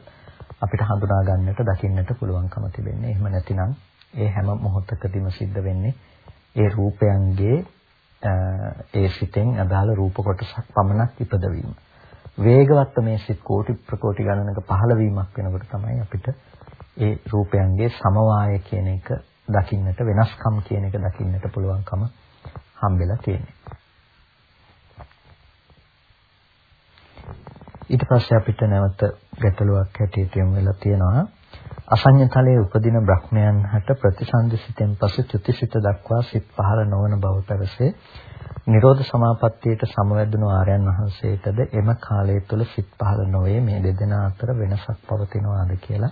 අපිට හඳුනා ගන්නට දකින්නට පුළුවන්කම තිබෙන්නේ. එහෙම නැතිනම් ඒ හැම මොහොතකදීම සිද්ධ වෙන්නේ ඒ රූපයන්ගේ ඒ සිතෙන් අදාළ රූප කොටසක් පමණක් ඉපදවීම. වේගවත් මේ සිත් කෝටි ප්‍රකෝටි ගණනක පහළ වීමක් වෙනකොට තමයි අපිට ඒ රූපයන්ගේ සමவாய කියන එක දකින්නට වෙනස්කම් කියන එක දකින්නට පුළුවන්කම හම්බෙලා තියෙනවා. ඊට පස්සේ අපිට නැවත ගැටලුවක් හැටියට යොමු වෙලා තියෙනවා. අසඤ්ඤතලයේ උපදින බ්‍රහ්මයන් හට ප්‍රතිසන්දිසිතෙන් පසු චුතිසිත දක්වා සිත් පහළ නොවන බව පැවසේ නිරෝධ සමාපත්තියට සමවැදුණු ආර්යයන් වහන්සේටද එම කාලය තුල සිත් පහළ නොවේ. මේ දෙදෙනා අතර වෙනසක් පවතිනවාද කියලා.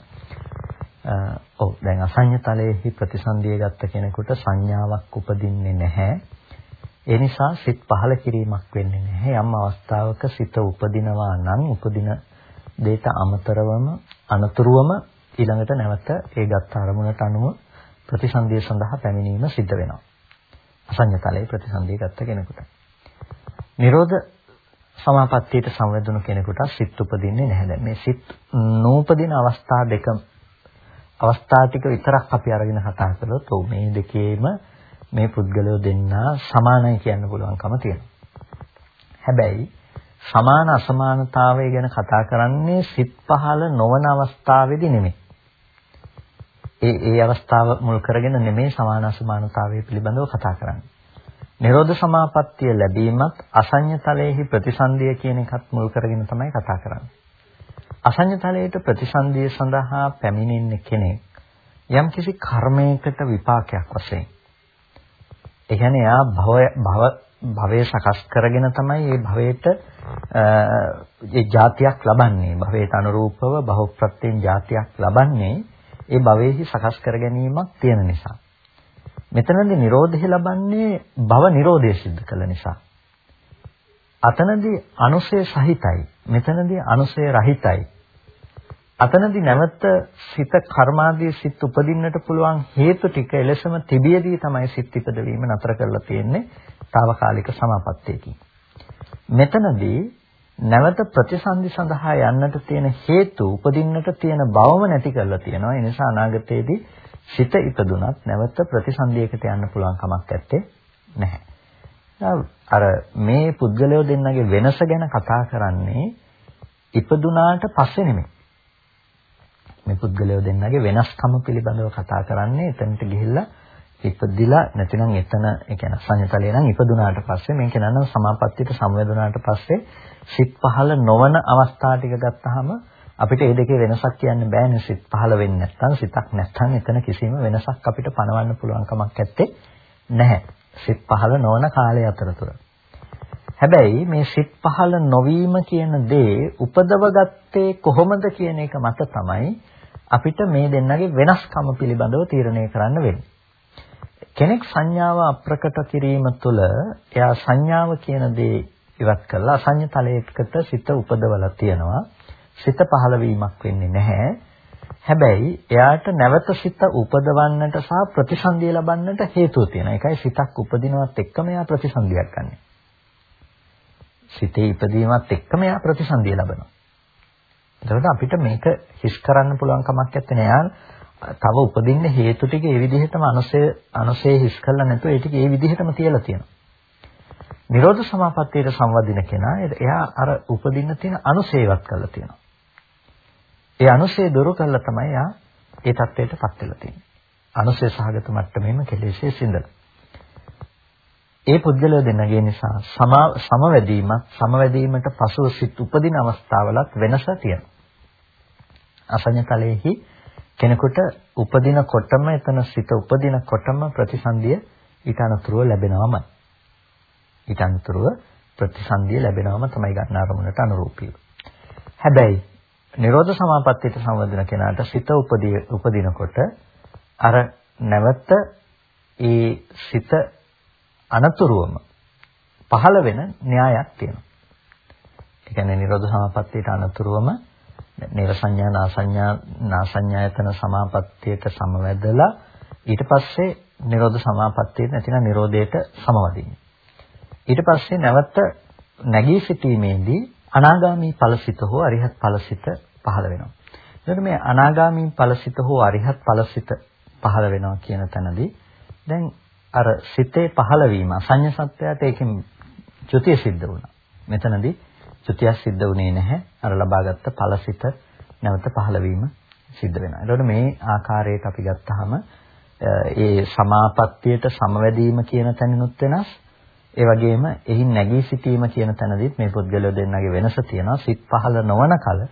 ඔව්. දැන් අසඤ්ඤතලයේහි ප්‍රතිසන්දිය ගත්ත කෙනෙකුට සංඥාවක් උපදින්නේ නැහැ. ඒ නිසා සිත් පහළ කිරීමක් වෙන්නේ නැහැ. යම් අවස්ථාවක සිත උපදිනවා නම් උපදින දෙයට අමතරවම අනතුරුවම ඊළඟට නැවත ඒ ගත්ත අරමුණට අනුව ප්‍රතිසන්දිය සඳහා පැමිණීම සිද්ධ වෙනවා. අසඤ්ඤතලයේ ප්‍රතිසන්දිය ගත්ත කෙනෙකුට. නිරෝධ සමාපත්තියට සංවැදුණු කෙනෙකුට සිත් උපදින්නේ නැහැ. දැන් මේ සිත් නූපදින අවස්ථා දෙක අවස්ථා ටික විතරක් අපි අරගෙන කතා කළොත් ඔව් මේ දෙකේම මේ පුද්ගලයෝ දෙන්නා සමානයි කියන්න පුළුවන්කම තියෙනවා. හැබැයි සමාන අසමානතාවය ගැන කතා කරන්නේ සිත් පහළ නොවන අවස්ථාවේදී නෙමෙයි. ඒ ඒ අවස්ථාව මුල් කරගෙන නෙමෙයි සමාන අසමානතාවය පිළිබඳව කතා කරන්නේ. නිරෝධ සමාපත්තිය ලැබීමත් අසඤ්ඤතලයේහි ප්‍රතිසන්දිය කියන එකත් මුල් කරගෙන තමයි කතා කරන්නේ. අසඤ්ඤතලයට ප්‍රතිසන්දිය සඳහා පැමිණෙන්නේ කෙනෙක් යම්කිසි කර්මයකට විපාකයක් වශයෙන් ඒ කියන්නේ එයා භව භව භවයේ සකස් කරගෙන තමයි මේ භවයට ඒ જાතියක් ලබන්නේ. භවයට අනුරූපව බහුප්‍රත්‍යයෙන් જાතියක් ලබන්නේ ඒ භවයේහි සකස් කර ගැනීමක් තියෙන නිසා. මෙතනදී Nirodhe ලබන්නේ භව Nirodhe සිද්ධ කළ නිසා. අතනදී අනුසය සහිතයි. මෙතනදී අනුසය රහිතයි. අතනදී නැවත සිත කර්මාදී සිත් උපදින්නට පුළුවන් හේතු ටික එලෙසම තිබියදී තමයි සිත් ඉපදවීම නතර කරලා තියෙන්නේ తాවකාලික සමාපත්තියකින්. මෙතනදී නැවත ප්‍රතිසන්දි සඳහා යන්නට තියෙන හේතු උපදින්නට තියෙන බවම නැති කරලා තියෙනවා. ඒ නිසා අනාගතයේදී සිත ඉපදුනත් නැවත ප්‍රතිසන්දියකට යන්න පුළුවන් කමක් නැත්තේ නැහැ. අර මේ පුද්ගලයෝ දෙන්නගේ වෙනස ගැන කතා කරන්නේ ඉපදුනාට පස්සේ නෙමෙයි. මේ පුද්ගලයෝ දෙන්නගේ වෙනස්කම පිළිබඳව කතා කරන්නේ එතනට ගිහිල්ලා ඉපදිලා නැතිනම් එතන ඒ කියන්නේ සංයතලේ නම් ඉපදුනාට පස්සේ මේක නනම් සමාපත්තියට සමවැදුනාට පස්සේ සිත් පහළ නොවන අවස්ථා ටික ගත්තාම අපිට මේ දෙකේ වෙනසක් කියන්න බෑනේ සිත් පහළ වෙන්නේ නැත්නම් සිතක් නැත්නම් එතන කිසිම වෙනසක් අපිට පනවන්න පුළුවන් කමක් නැත්තේ නැහැ. සිත් පහළ නොවන කාලය අතරතුර. හැබැයි මේ සිත් පහළ නොවීම කියන දේ උපදව ගත්තේ කොහොමද කියන එක මත තමයි අපිට මේ දෙන්නගේ වෙනස්කම පිළිබඳව තීරණය කරන්න වෙන්නේ. කෙනෙක් සංඥාව අප්‍රකට කිරීම තුළ එයා සංඥාව කියන දේ ඉවත් කරලා අසඤ්ඤ තලයකට සිත උපදවලා තියෙනවා. සිත පහළ වීමක් වෙන්නේ නැහැ. හැබැයි එයාට නැවත සිත උපදවන්නට සහ ප්‍රතිසන්දිය ලබන්නට හේතුව තියෙනවා. ඒකයි සිතක් උපදිනවත් එක්කම එයා ප්‍රතිසන්දියක් ගන්න. සිතේ ඉපදීමත් එක්කම එයා ප්‍රතිසන්දිය ලබනවා. එතකොට අපිට මේක හිස් කරන්න පුළුවන් කමක් නැත්තේ තව උපදින්න හේතු ටික ඒ විදිහටම අනුසය අනුසය හිස් කරලා නැතුව ඒ ටික ඒ විදිහටම තියලා තියෙනවා. නිරෝධ සමාපත්තියට සම්බන්ධින කෙනා එයා අර උපදින්න තියෙන අනුසේවත් කරලා තියෙනවා. ඒ අනුසය දුරු කරලා තමයි එයා ඒ தත්වයටපත් වෙලා තියෙන්නේ. අනුසය සහගත මට්ටමේම කෙලෙසේ සිඳන. ඒ පුද්ගලය දෙන්නගේ නිසා සමවැදීමක් සමවැදීමට පසුව සිත් උපදින අවස්ථාවලත් වෙනස තියෙනවා. අසඤ්ඤතලයේහි කෙනෙකුට උපදිනකොටම එතන සිත උපදිනකොටම ප්‍රතිසන්දිය ඊට අනුතුරුව ලැබෙනවමයි. ඊට අනුතුරුව ප්‍රතිසන්දිය ලැබෙනවම තමයි ගන්න අරමුණට අනුරූපීව. හැබැයි නිරෝධ සමාපත්තියට සම්බන්ධන කෙනාට සිත උපදී උපදිනකොට අර නැවත ඒ සිත අනතුරුවම පහළ වෙන න්‍යායක් තියෙනවා. ඒ කියන්නේ නිරෝධ සමාපත්තියට අනතුරුවම නිරසඤ්ඤා නාසඤ්ඤා නාසඤ්ඤායතන සමාපත්තියට සමවැදලා ඊට පස්සේ නිරෝධ සමාපත්තියට නැතිනම් නිරෝධයට සමවදින්නේ. ඊට පස්සේ නැවත නැගී සිටීමේදී අනාගාමී ඵලසිත හෝ අරිහත් ඵලසිත පහළ වෙනවා. එතකොට මේ අනාගාමී ඵලසිත හෝ අරිහත් ඵලසිත පහළ වෙනවා කියන තැනදී දැන් අර සිතේ පහළ වීම අසඤ්ඤ සත්‍යයට ඒකෙන් චුතිය සිද්ධ වුණා. මෙතනදී චුතිය සිද්ධ වුණේ නැහැ. අර ලබාගත් ඵලසිත නැවත පහළ වීම සිද්ධ වෙනවා. එතකොට මේ ආකාරයට අපි ගත්තාම ඒ සමාපත්තියට සමවැදීම කියන තැනිනුත් වෙනස්. ඒ වගේම එහි නැගී සිටීම කියන තැනදීත් මේ පුද්ගලයෝ දෙන්නගේ වෙනස තියෙනවා. සිත් පහළ නොවන කල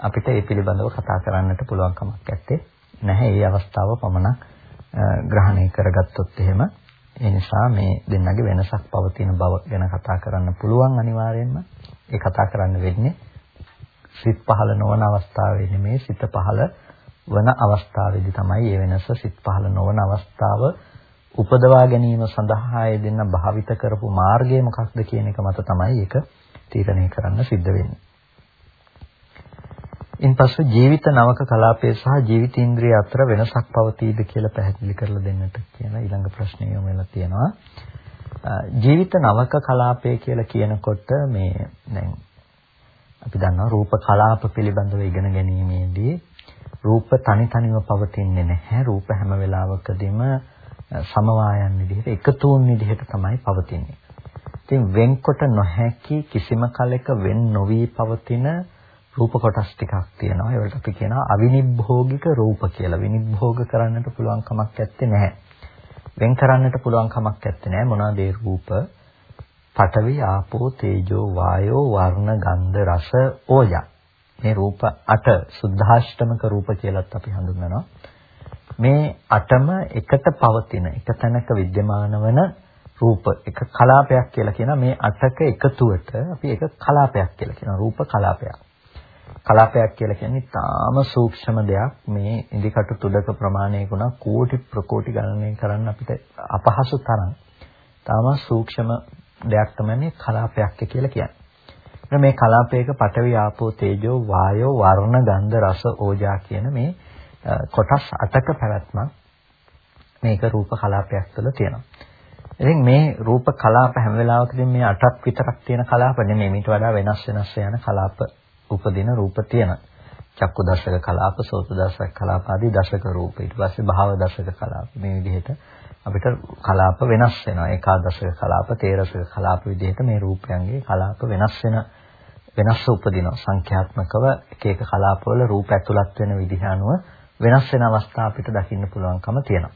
අපිට ඒ පිළිබඳව කතා කරන්නට පුළුවන් කමක් නැත්තේ. නැහැ. ඒ අවස්ථාව පමණක් ග්‍රහණය කරගත්තොත් එහෙම ඒ නිසා මේ දෙන්නගේ වෙනසක් පවතින බව ගැන කතා කරන්න පුළුවන් අනිවාර්යයෙන්ම. ඒ කතා කරන්න වෙන්නේ සිත් පහළ නොවන අවස්ථාවේ නෙමෙයි සිත පහළ වන අවස්ථාවේදී තමයි මේ වෙනස සිත් පහළ නොවන අවස්ථාව උපදවා ගැනීම සඳහා යෙදෙන භාවිත කරපු මාර්ගය මොකක්ද කියන එක මත තමයි ඒක තීරණය කරන්න සිද්ධ වෙන්නේ. ඉන්පසු ජීවිත නවක කලාපය සහ ජීවිත ඉන්ද්‍රිය අතර වෙනසක් පවතීද කියලා පැහැදිලි කරලා දෙන්නට කියන ඊළඟ ප්‍රශ්නය යොමු වෙලා තියෙනවා. ජීවිත නවක කලාපය කියලා කියනකොට මේ දැන් අපි දන්නවා රූප කලාප පිළිබඳව ඉගෙන ගැනීමේදී රූප තනි තනිව පවතින්නේ නැහැ. රූප හැම වෙලාවකදීම සමவாயන් විදිහට එකතුන් විදිහට තමයි පවතින්නේ. ඉතින් වෙන්කොට නොහැකි කිසිම කලක වෙන් නොවි පවතින රූප කොටස් ටිකක් තියෙනවා. ඒවලට අපි කියනවා අවිනිභෝගික රූප කියලා. විනිභෝග කරන්නට පුළුවන් කමක් නැත්තේ නැහැ. වෙන් කරන්නට පුළුවන් කමක් නැත්තේ නැහැ. මොනවාද ඒ රූප? පඨවි, ආපෝ, තේජෝ, වායෝ, වර්ණ, ගන්ධ, රස, ඕජා. මේ රූප 8 සුද්ධාෂ්ටමක රූප කියලාත් අපි හඳුන්වනවා. මේ අටම එකට පවතින එක තැනක विद्यमान වන රූප එක කලාපයක් කියලා කියනවා මේ අටක එකතුවට අපි එක කලාපයක් කියලා කියනවා රූප කලාපයක් කලාපයක් කියලා කියන්නේ තාම සූක්ෂම දෙයක් මේ ඉදිකටු තුඩක ප්‍රමාණයක උනා කෝටි ප්‍රකෝටි ගණනය කරන්න අපිට අපහසු තරම් තාම සූක්ෂම දෙයක් තමයි කලාපයක් කියලා කියන්නේ. මේ කලාපයක පඨවි ආපෝ තේජෝ වායෝ වර්ණ ගන්ධ රස ඕජා කියන මේ කොටස් 8ක පැවැත්මක් මේක රූප කලාපයක් තුළ තියෙනවා. ඉතින් මේ රූප කලාප හැම වෙලාවකදී මේ 8ක් විතරක් තියෙන කලාප නෙමෙයි. මීට වඩා වෙනස් වෙනස් යන කලාප උපදින රූප තියෙනවා. චක්කු දර්ශක කලාප, සෝත දර්ශක කලාප ආදී දර්ශක රූප. ඊට පස්සේ භාව දර්ශක කලාප. මේ විදිහට අපිට කලාප වෙනස් වෙනවා. ඒකාදශක කලාප, තේරසක කලාප විදිහට මේ රූපයන්ගේ කලාප වෙනස් වෙන වෙනස් උපදිනවා. සංඛ්‍යාත්මකව එක එක කලාපවල රූප ඇතුළත් වෙන විදිහ අනුව වෙනස් වෙන අවස්ථා අපිට දකින්න පුළුවන්කම තියෙනවා.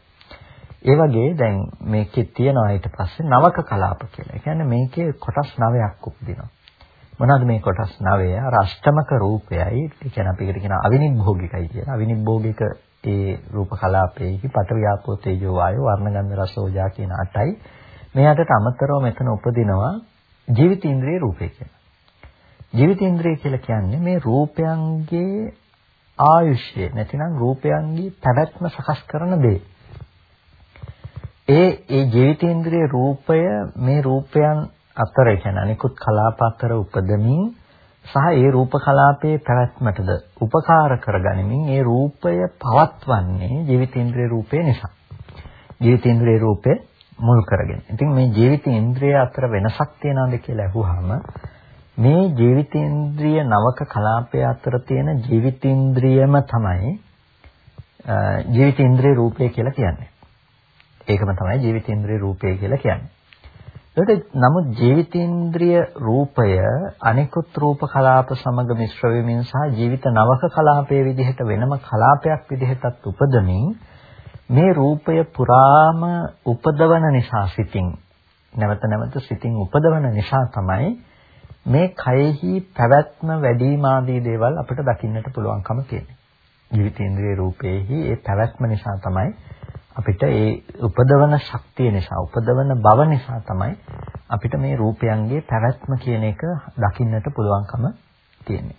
ඒ වගේ දැන් මේකේ තියෙනවා ඊට පස්සේ නවක කලාප කියලා. ඒ කියන්නේ මේකේ කොටස් 9ක් උපදිනවා. මොනවාද මේ කොටස් 9 අර අෂ්ටමක රූපයයි ඒ කියන්නේ අපි ඒකට කියන අවිනිභෝගිකයි කියලා. අවිනිභෝගික ඒ රූප කලාපයේහි පටවියාපෝ තේජෝ වායෝ වර්ණගන්ධ රසෝජා කියන අටයි. මේ අටට අමතරව මෙතන උපදිනවා ජීවිතේන්ද්‍රිය රූපය කියලා. ජීවිතේන්ද්‍රිය කියලා කියන්නේ මේ රූපයන්ගේ ආයුෂය නැතිනම් රූපයන්ගේ පැවැත්ම සකස් කරන දේ. ඒ ඒ ජීවිතේන්ද්‍රිය රූපය මේ රූපයන් අතර කියන්නේ අනිකුත් කලාප අතර උපදමින් සහ ඒ රූප කලාපයේ පැවැත්මටද උපකාර කරගනිමින් ඒ රූපය පවත්වන්නේ ජීවිතේන්ද්‍රිය රූපය නිසා. ජීවිතේන්ද්‍රිය රූපය මුල් කරගෙන. ඉතින් මේ ජීවිතේන්ද්‍රිය අතර වෙනසක් තියනවාද කියලා අහුවාම මේ ජීවිතේන්ද්‍රිය නවක කලාපය අතර තියෙන ජීවිතේන්ද්‍රියම තමයි ජීවිතේන්ද්‍රිය රූපය කියලා කියන්නේ. ඒකම තමයි ජීවිතේන්ද්‍රිය රූපය කියලා කියන්නේ. ඒකට නමුත් ජීවිතේන්ද්‍රිය රූපය අනිකුත් රූප කලාප සමග මිශ්‍ර වෙමින් සහ ජීවිත නවක කලාපයේ විදිහට වෙනම කලාපයක් විදිහටත් උපදමින් මේ රූපය පුරාම උපදවන නිසා සිතින් නැවත නැවත සිතින් උපදවන නිසා තමයි මේ කයෙහි පැවැත්ම වැඩිම ආදී දේවල් අපිට දකින්නට පුළුවන්කම තියෙන්නේ. ජීවිතේන්ද්‍රිය රූපයේහි ඒ පැවැත්ම නිසා තමයි අපිට ඒ උපදවන ශක්තිය නිසා උපදවන බව නිසා තමයි අපිට මේ රූපයන්ගේ පැවැත්ම කියන එක දකින්නට පුළුවන්කම තියෙන්නේ.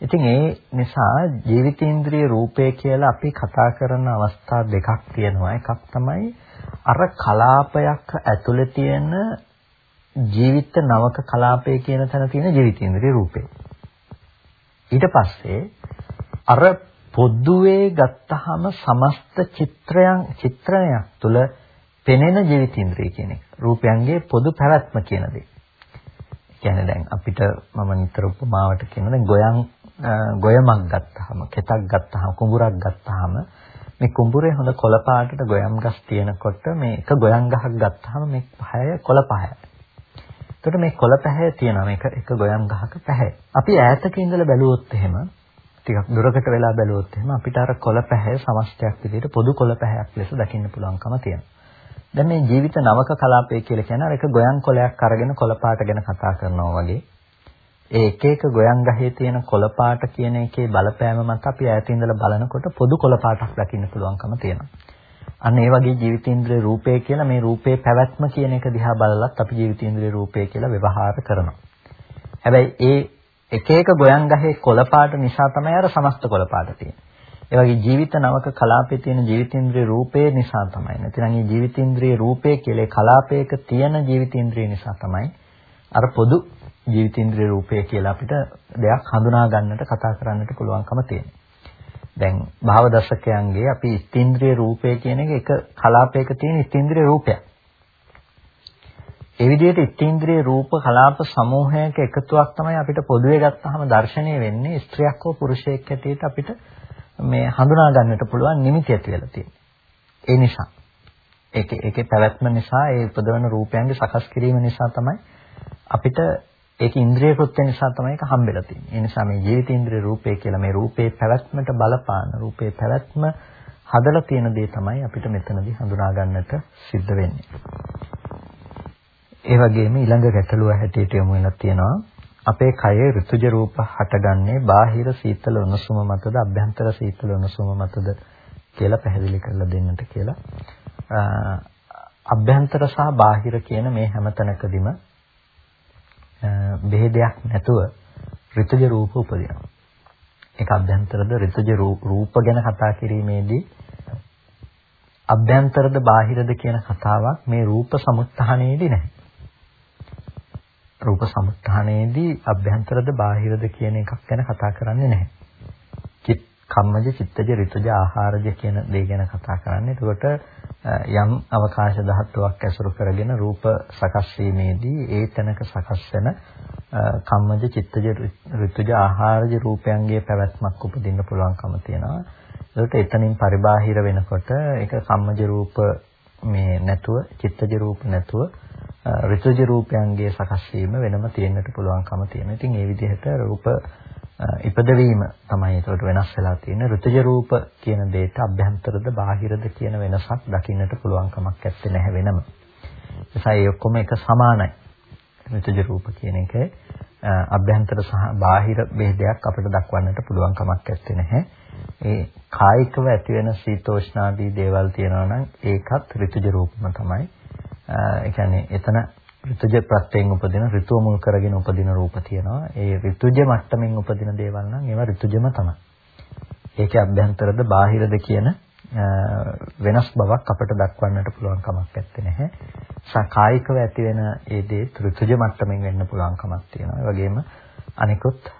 ඉතින් ඒ නිසා ජීවිතේන්ද්‍රිය රූපය කියලා අපි කතා කරන අවස්ථා දෙකක් තියෙනවා. එකක් තමයි අර කලාපයක් ඇතුලේ තියෙන ජීවිත නවක කලාපය කියන තැන තියෙන ජීවිතේන්ද්‍රිය රූපය. ඊට පස්සේ අර පොදුවේ ගත්තාම සමස්ත චිත්‍රයන් චිත්‍රණයක් තුළ පෙනෙන ජීවිතේන්ද්‍රය කියන එක. රූපයන්ගේ පොදු පැවැත්ම කියන දේ. කියන්නේ දැන් අපිට මම නිතර උපමාවට කියන දැන් ගොයන් ගොයමක් ගත්තාම, කෙතක් ගත්තාම, කුඹුරක් ගත්තාම මේ කුඹුරේ හොඳ කොළ පාටට ගොයම් ගස් තියෙනකොට මේ එක ගොයම් ගහක් ගත්තාම මේ පහය කොළ පහය. එතකොට මේ කොළ පැහැය තියෙනවා මේක එක ගොයම් ගහක පැහැය. අපි ඈතක ඉඳලා බැලුවොත් එහෙම ටිකක් දුරකට වෙලා බැලුවොත් එහෙම අපිට අර කොළ පැහැ සමස්තයක් විදිහට පොදු කොළ පැහැයක් ලෙස දකින්න පුළුවන්කම තියෙනවා. දැන් මේ ජීවිත නවක කලාපය කියලා කියන අර එක ගොයන් කොළයක් අරගෙන කොළ පාට ගැන කතා කරනවා වගේ ඒ එක එක ගොයන් ගහේ තියෙන කොළ පාට කියන එකේ බලපෑම මත අපි ඈත ඉඳලා බලනකොට පොදු කොළ පාටක් දකින්න පුළුවන්කම තියෙනවා. අන්න ඒ වගේ ජීවිතේන්ද්‍රයේ රූපය කියලා මේ රූපේ පැවැත්ම කියන එක දිහා බලලත් අපි ජීවිතේන්ද්‍රයේ රූපය කියලා ව්‍යවහාර කරනවා. හැබැයි ඒ එක එක ගොයන් ගහේ කොළ පාට නිසා තමයි අර සමස්ත කොළ පාට තියෙන්නේ. ඒ වගේ ජීවිත නවක කලාපයේ තියෙන ජීවිතේන්ද්‍රිය රූපේ නිසා තමයි. නැතිනම් මේ ජීවිතේන්ද්‍රිය රූපේ කියලා කලාපයක තියෙන ජීවිතේන්ද්‍රිය නිසා තමයි අර පොදු ජීවිතේන්ද්‍රිය රූපය කියලා අපිට දෙයක් හඳුනා ගන්නට කතා කරන්නට පුළුවන්කම තියෙනවා. දැන් භාව දශකයන්ගේ අපි ඉස්තින්ද්‍රිය රූපය කියන එක එක කලාපයක තියෙන ඉස්තින්ද්‍රිය රූපයක්. ඒ විදිහට ඉස්තින්ද්‍රිය රූප කලාප සමූහයක එකතුවක් තමයි අපිට පොදුවේ ගත්තාම දැర్శණය වෙන්නේ ස්ත්‍රියක් හෝ පුරුෂයෙක් හැටියට අපිට මේ හඳුනා ගන්නට පුළුවන් නිමිති ඇති වෙලා තියෙනවා. ඒ නිසා ඒකේ ඒකේ පැවැත්ම නිසා ඒ උපදවන රූපයන්ගේ සකස් කිරීම නිසා තමයි අපිට ඒක ඉන්ද්‍රිය කෘත්‍ය නිසා තමයි ඒක හම්බෙලා තියෙන්නේ. ඒ නිසා මේ ජීවිත ඉන්ද්‍රිය රූපේ කියලා මේ රූපේ පැවැත්මට බලපාන රූපේ පැවැත්ම හදලා තියෙන දේ තමයි අපිට මෙතනදී හඳුනා ගන්නට සිද්ධ වෙන්නේ. ඒ වගේම ඊළඟ ගැටලුව හැටියට යමු වෙලා තියෙනවා අපේ කයේ ඍතුජ රූප හටගන්නේ බාහිර සීතල උණුසුම මතද අභ්‍යන්තර සීතල උණුසුම මතද කියලා පැහැදිලි කරලා දෙන්නට කියලා අභ්‍යන්තර සහ බාහිර කියන මේ හැම තැනකදීම බෙහෙදයක් නැතුව ඍතුජ රූප උපදිනවා. ඒක අභ්‍යන්තරද ඍතුජ රූප ගැන කතා කිරීමේදී අභ්‍යන්තරද බාහිරද කියන කතාවක් මේ රූප සමුත්ථානයේදී නැහැ. රූප සමුත්ථානයේදී අභ්‍යන්තරද බාහිරද කියන එකක් ගැන කතා කරන්නේ නැහැ. චිත් කම්මජ චිත්තජ ඍතුජ ආහාරජ කියන දේ ගැන කතා කරන්නේ. එතකොට යම් අවකාශ ධාතුවක් ඇසුරු කරගෙන රූප සකස් වීමේදී ඒ තැනක සකස් වෙන කම්මජ චිත්තජ ඍතුජ ආහාරජ රූපයන්ගේ පැවැත්මක් උපදින්න පුළුවන්කම තියෙනවා. ඒකට එතනින් පරිබාහිර වෙනකොට ඒක කම්මජ රූප මේ නැතුව චිත්තජ රූප නැතුව ඍතුජ රූපයන්ගේ සකස් වීම වෙනම තියෙන්නට පුළුවන්කම තියෙනවා. ඉතින් ඒ විදිහට රූප ඉපදවීම තමයි ඒකට වෙනස් වෙලා තියෙන්නේ. ඍතුජ රූප කියන දෙයට අභ්‍යන්තරද බාහිරද කියන වෙනසක් දකින්නට පුළුවන්කමක් නැත්තේ නැහැ වෙනම. ඒසයි ඒ ඔක්කොම එක සමානයි. ඍතුජ රූප කියන එකේ අභ්‍යන්තර සහ බාහිර ભેදයක් අපිට දක්වන්නට පුළුවන් කමක් නැත්තේ නැහැ. ඒ කායිකව ඇති වෙන සීතෝෂ්ණාදී දේවල් තියෙනවා නම් ඒකත් ඍතුජ රූපම තමයි. ඒ කියන්නේ එතන ඍතුජ ප්‍රත්‍යයෙන් උපදින ඍතුව මුල් කරගෙන උපදින රූප තියෙනවා. ඒ ඍතුජ මට්ටමින් උපදින දේවල් නම් ඒවා ඍතුජම තමයි. ඒකේ අභ්‍යන්තරද බාහිරද කියන වෙනස් බවක් අපිට දක්වන්නට පුළුවන් කමක් නැත්තේ. සකායිකව ඇති වෙන ඒ දේ ඍතුජ මට්ටමින් වෙන්න පුළුවන් කමක් තියෙනවා. ඒ වගේම අනිකුත්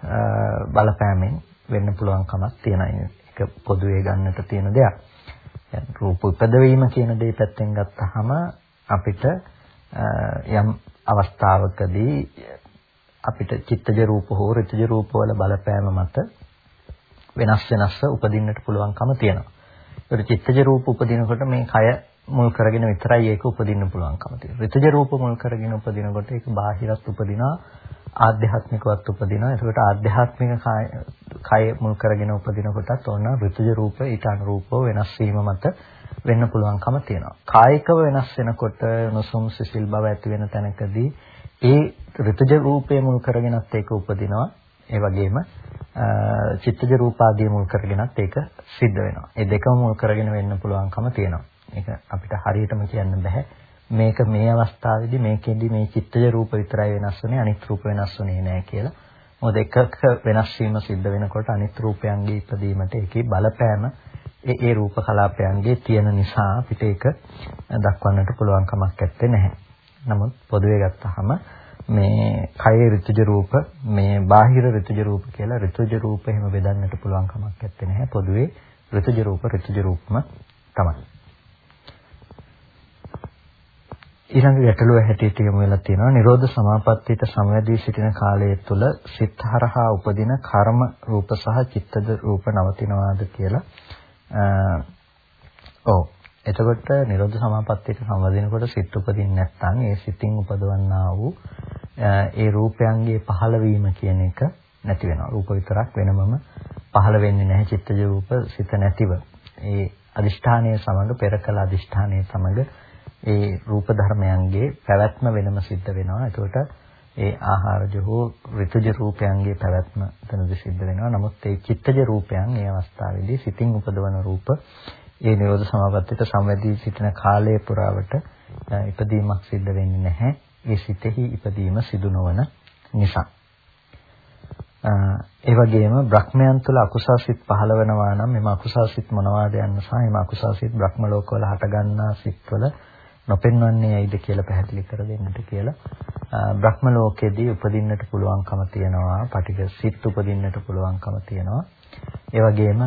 බලපෑමෙන් වෙන්න පුළුවන් කමක් තියෙනවා. ඒක පොදුවේ ගන්නට තියෙන දෙයක්. රූප උපදවීම කියන දේ පැත්තෙන් ගත්තාම අපිට යම් අවස්ථාවකදී අපිට චිත්තජ රූප හෝ ඍතුජ රූප වල බලපෑම මත වෙනස් වෙනස්ව උපදින්නට පුළුවන්කම තියෙනවා. ඒකට චිත්තජ රූප උපදිනකොට මේ කය මුල් කරගෙන විතරයි ඒක උපදින්න පුළුවන්කම තියෙනවා. ඍතුජ රූප මුල් කරගෙන උපදිනකොට ඒක බාහිරත් උපදිනවා ආධ්‍යාත්මිකවත් උපදිනවා. ඒකට ආධ්‍යාත්මික කය මුල් කරගෙන උපදිනකොටත් ඕන ඍතුජ රූප ඊට අනුරූපව වෙනස් වීම මත වෙන්න පුළුවන්කම තියෙනවා. කායිකව වෙනස් වෙනකොට නොසුම් සිසිල් බව ඇති වෙන තැනකදී ඒ ඍතුජ රූපය මුල් කරගෙනත් ඒක උපදිනවා. ඒ වගේම චිත්තජ රූපාදී මුල් කරගෙනත් ඒක සිද්ධ වෙනවා. ඒ දෙකම මුල් කරගෙන වෙන්න පුළුවන්කම තියෙනවා. ඒක අපිට හරියටම කියන්න බෑ. මේක මේ අවස්ථාවේදී මේකෙදී මේ චිත්තජ රූප විතරයි වෙනස් වෙන්නේ අනිත් රූප වෙනස් වෙන්නේ නැහැ කියලා. මොකද එකක වෙනස් වීම සිද්ධ වෙනකොට අනිත් රූපයන්ගේ ඉදීමට ඒකේ බලපෑම ඒ ඒ රූප කලාපයන්ගේ තියෙන නිසා අපිට ඒක දක්වන්නට පුළුවන් කමක් නැත්තේ නැහැ. නමුත් පොදුවේ ගත්තාම මේ කය ඍතුජ රූප මේ බාහිර ඍතුජ රූප කියලා ඍතුජ රූප එහෙම බෙදන්නට පුළුවන් කමක් නැත්තේ නැහැ. පොදුවේ ඍතුජ රූප ඍතුජ රූපම තමයි. ඊළඟ ගැටලුව හැටියට යමු වෙලා තියෙනවා නිරෝධ සමාපත්තියට සමවැදී සිටින කාලය තුළ සිත හරහා උපදින කර්ම රූප සහ චිත්තද රූප නවතිනවාද කියලා ඔව්. එතකොට නිරෝධ සමාපත්තියට සම්බන්ධිනකොට සිත් උපදින්නේ නැත්නම් ඒ සිතින් උපදවන්නා වූ ඒ රූපයන්ගේ පහළවීම කියන එක නැති වෙනවා. රූප විතරක් වෙනමම පහළ වෙන්නේ නැහැ චිත්තජ රූප සිත නැතිව. ඒ අදිෂ්ඨානයේ සමග පෙරකල අදිෂ්ඨානයේ සමග ඒ රූප ධර්මයන්ගේ පැවැත්ම වෙනම සිද්ධ වෙනවා. එතකොට ඒ ආහාරජ හෝ ඍතුජ රූපයන්ගේ පැවැත්ම එතනදි සිද්ධ වෙනවා. නමුත් ඒ චිත්තජ රූපයන් මේ අවස්ථාවේදී සිතින් උපදවන රූප ඒ නිරෝධ සමාපත්තියට සම්වැදී සිටින කාලය පුරාවට ඉපදීමක් සිද්ධ වෙන්නේ නැහැ. ඒ සිතෙහි ඉපදීම සිදු නොවන නිසා. ඒ වගේම බ්‍රහ්මයන් තුළ අකුසල් සිත් පහළ වෙනවා නම් මෙම අකුසල් සිත් මොනවාද යන්න සහ එම අකුසල් සිත් බ්‍රහ්ම ලෝකවල හටගන්නා සිත්වල නොපෙන්වන්නේ ඇයිද කියලා පැහැදිලි කර දෙන්නට කියලා බ්‍රහ්ම ලෝකෙදී උපදින්නට පුළුවන්කම තියෙනවා පටික සිත් උපදින්නට පුළුවන්කම තියෙනවා ඒ වගේම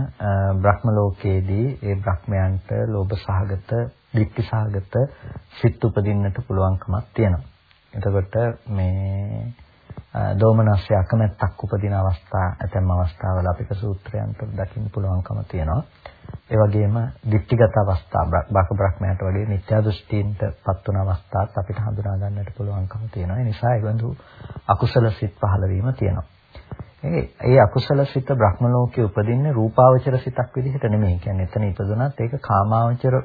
බ්‍රහ්ම ලෝකයේදී ඒ බ්‍රහ්මයන්ට ලෝභ සහගත, ditthi සහගත සිත් උපදින්නට පුළුවන්කමක් තියෙනවා. එතකොට මේ දෝමනස්ය අකමැත්තක් උපදින අවස්ථා ඇතැම් අවස්ථාවල අපිට සූත්‍රයන්ට දකින්න පුළුවන්කම තියෙනවා. ඒ වගේම ditthිගත අවස්ථා බාක බ්‍රහ්මයට වගේ මිත්‍යා දෘෂ්ටීන්ට පත් වුණ අවස්ථාත් අපිට හඳුනා ගන්නට පුළුවන්කම තියෙනවා. ඒ නිසා ඒ බඳු අකුසල සිත් පහළ වීම තියෙනවා. ඒ අකුසල සිත බ්‍රහ්ම ලෝකයේ උපදින්නේ රූපාවචර සිතක් විදිහට නෙමෙයි. කියන්නේ එතන ඉපදුනත් ඒක කාමාවචර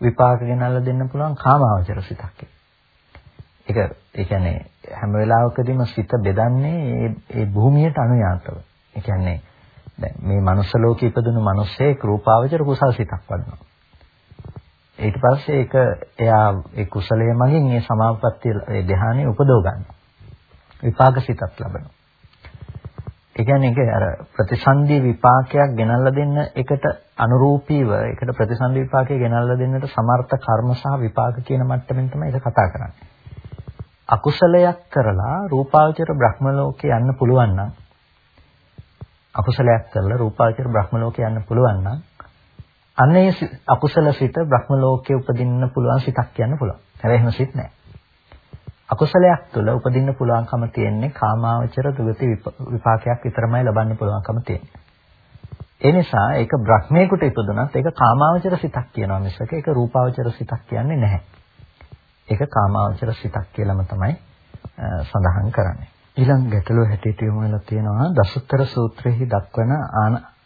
විපාක ගෙනල්ලා දෙන්න පුළුවන් කාමාවචර සිතක්. ඒක ඒ කියන්නේ හැම වෙලාවකදීම සිත බෙදන්නේ ඒ භූමියට අනුයාතව. ඒ කියන්නේ දැන් මේ මනුස්ස ලෝකේ ඉපදුණු මිනිස්සෙක් රූපාවචර කුසල් සිතක් වඩනවා. ඊට පස්සේ ඒක එයා ඒ කුසලයේ මගින් ඒ සමාපත්තිය ඒ ධ්‍යානෙ උපදව ගන්නවා. විපාක සිතක් ලබනවා. ඒ කියන්නේ ඒක අර ප්‍රතිසන්දි විපාකයක් ගෙනල්ලා දෙන්න එකට අනුරූපීව ඒකට ප්‍රතිසන්දි විපාකයක් ගෙනල්ලා දෙන්නට සමර්ථ කර්ම සහ විපාක කියන මට්ටමින් තමයි ඒක කතා කරන්නේ. අකුසලයක් කරලා රූපාවචර බ්‍රහ්ම ලෝකේ යන්න පුළුවන් නම් අකුසලයක් කරලා රූපාවචර බ්‍රහ්ම ලෝකේ යන්න පුළුවන් නම් අන්න ඒ අකුසල සිත බ්‍රහ්ම ලෝකේ උපදින්න පුළුවන් සිතක් කියන්න පුළුවන්. හැබැයි එහෙම සිත් නැහැ. අකුසලයක් තුළ උපදින්න පුළුවන්කම තියෙන්නේ කාමාවචර දුගති විපාකයක් විතරමයි ලබන්න පුළුවන්කම තියෙන්නේ. ඒ නිසා ඒක බ්‍රහ්මේකට ඉපදුනත් ඒක කාමාවචර සිතක් කියනවා මිසක ඒක රූපාවචර සිතක් කියන්නේ නැහැ. ඒක කාමාවචර සිතක් කියලාම තමයි සඳහන් කරන්නේ. ඊළඟ ගැටලුව හැටියට යොමු වෙලා තියෙනවා දසුත්තර සූත්‍රයේ දක්වන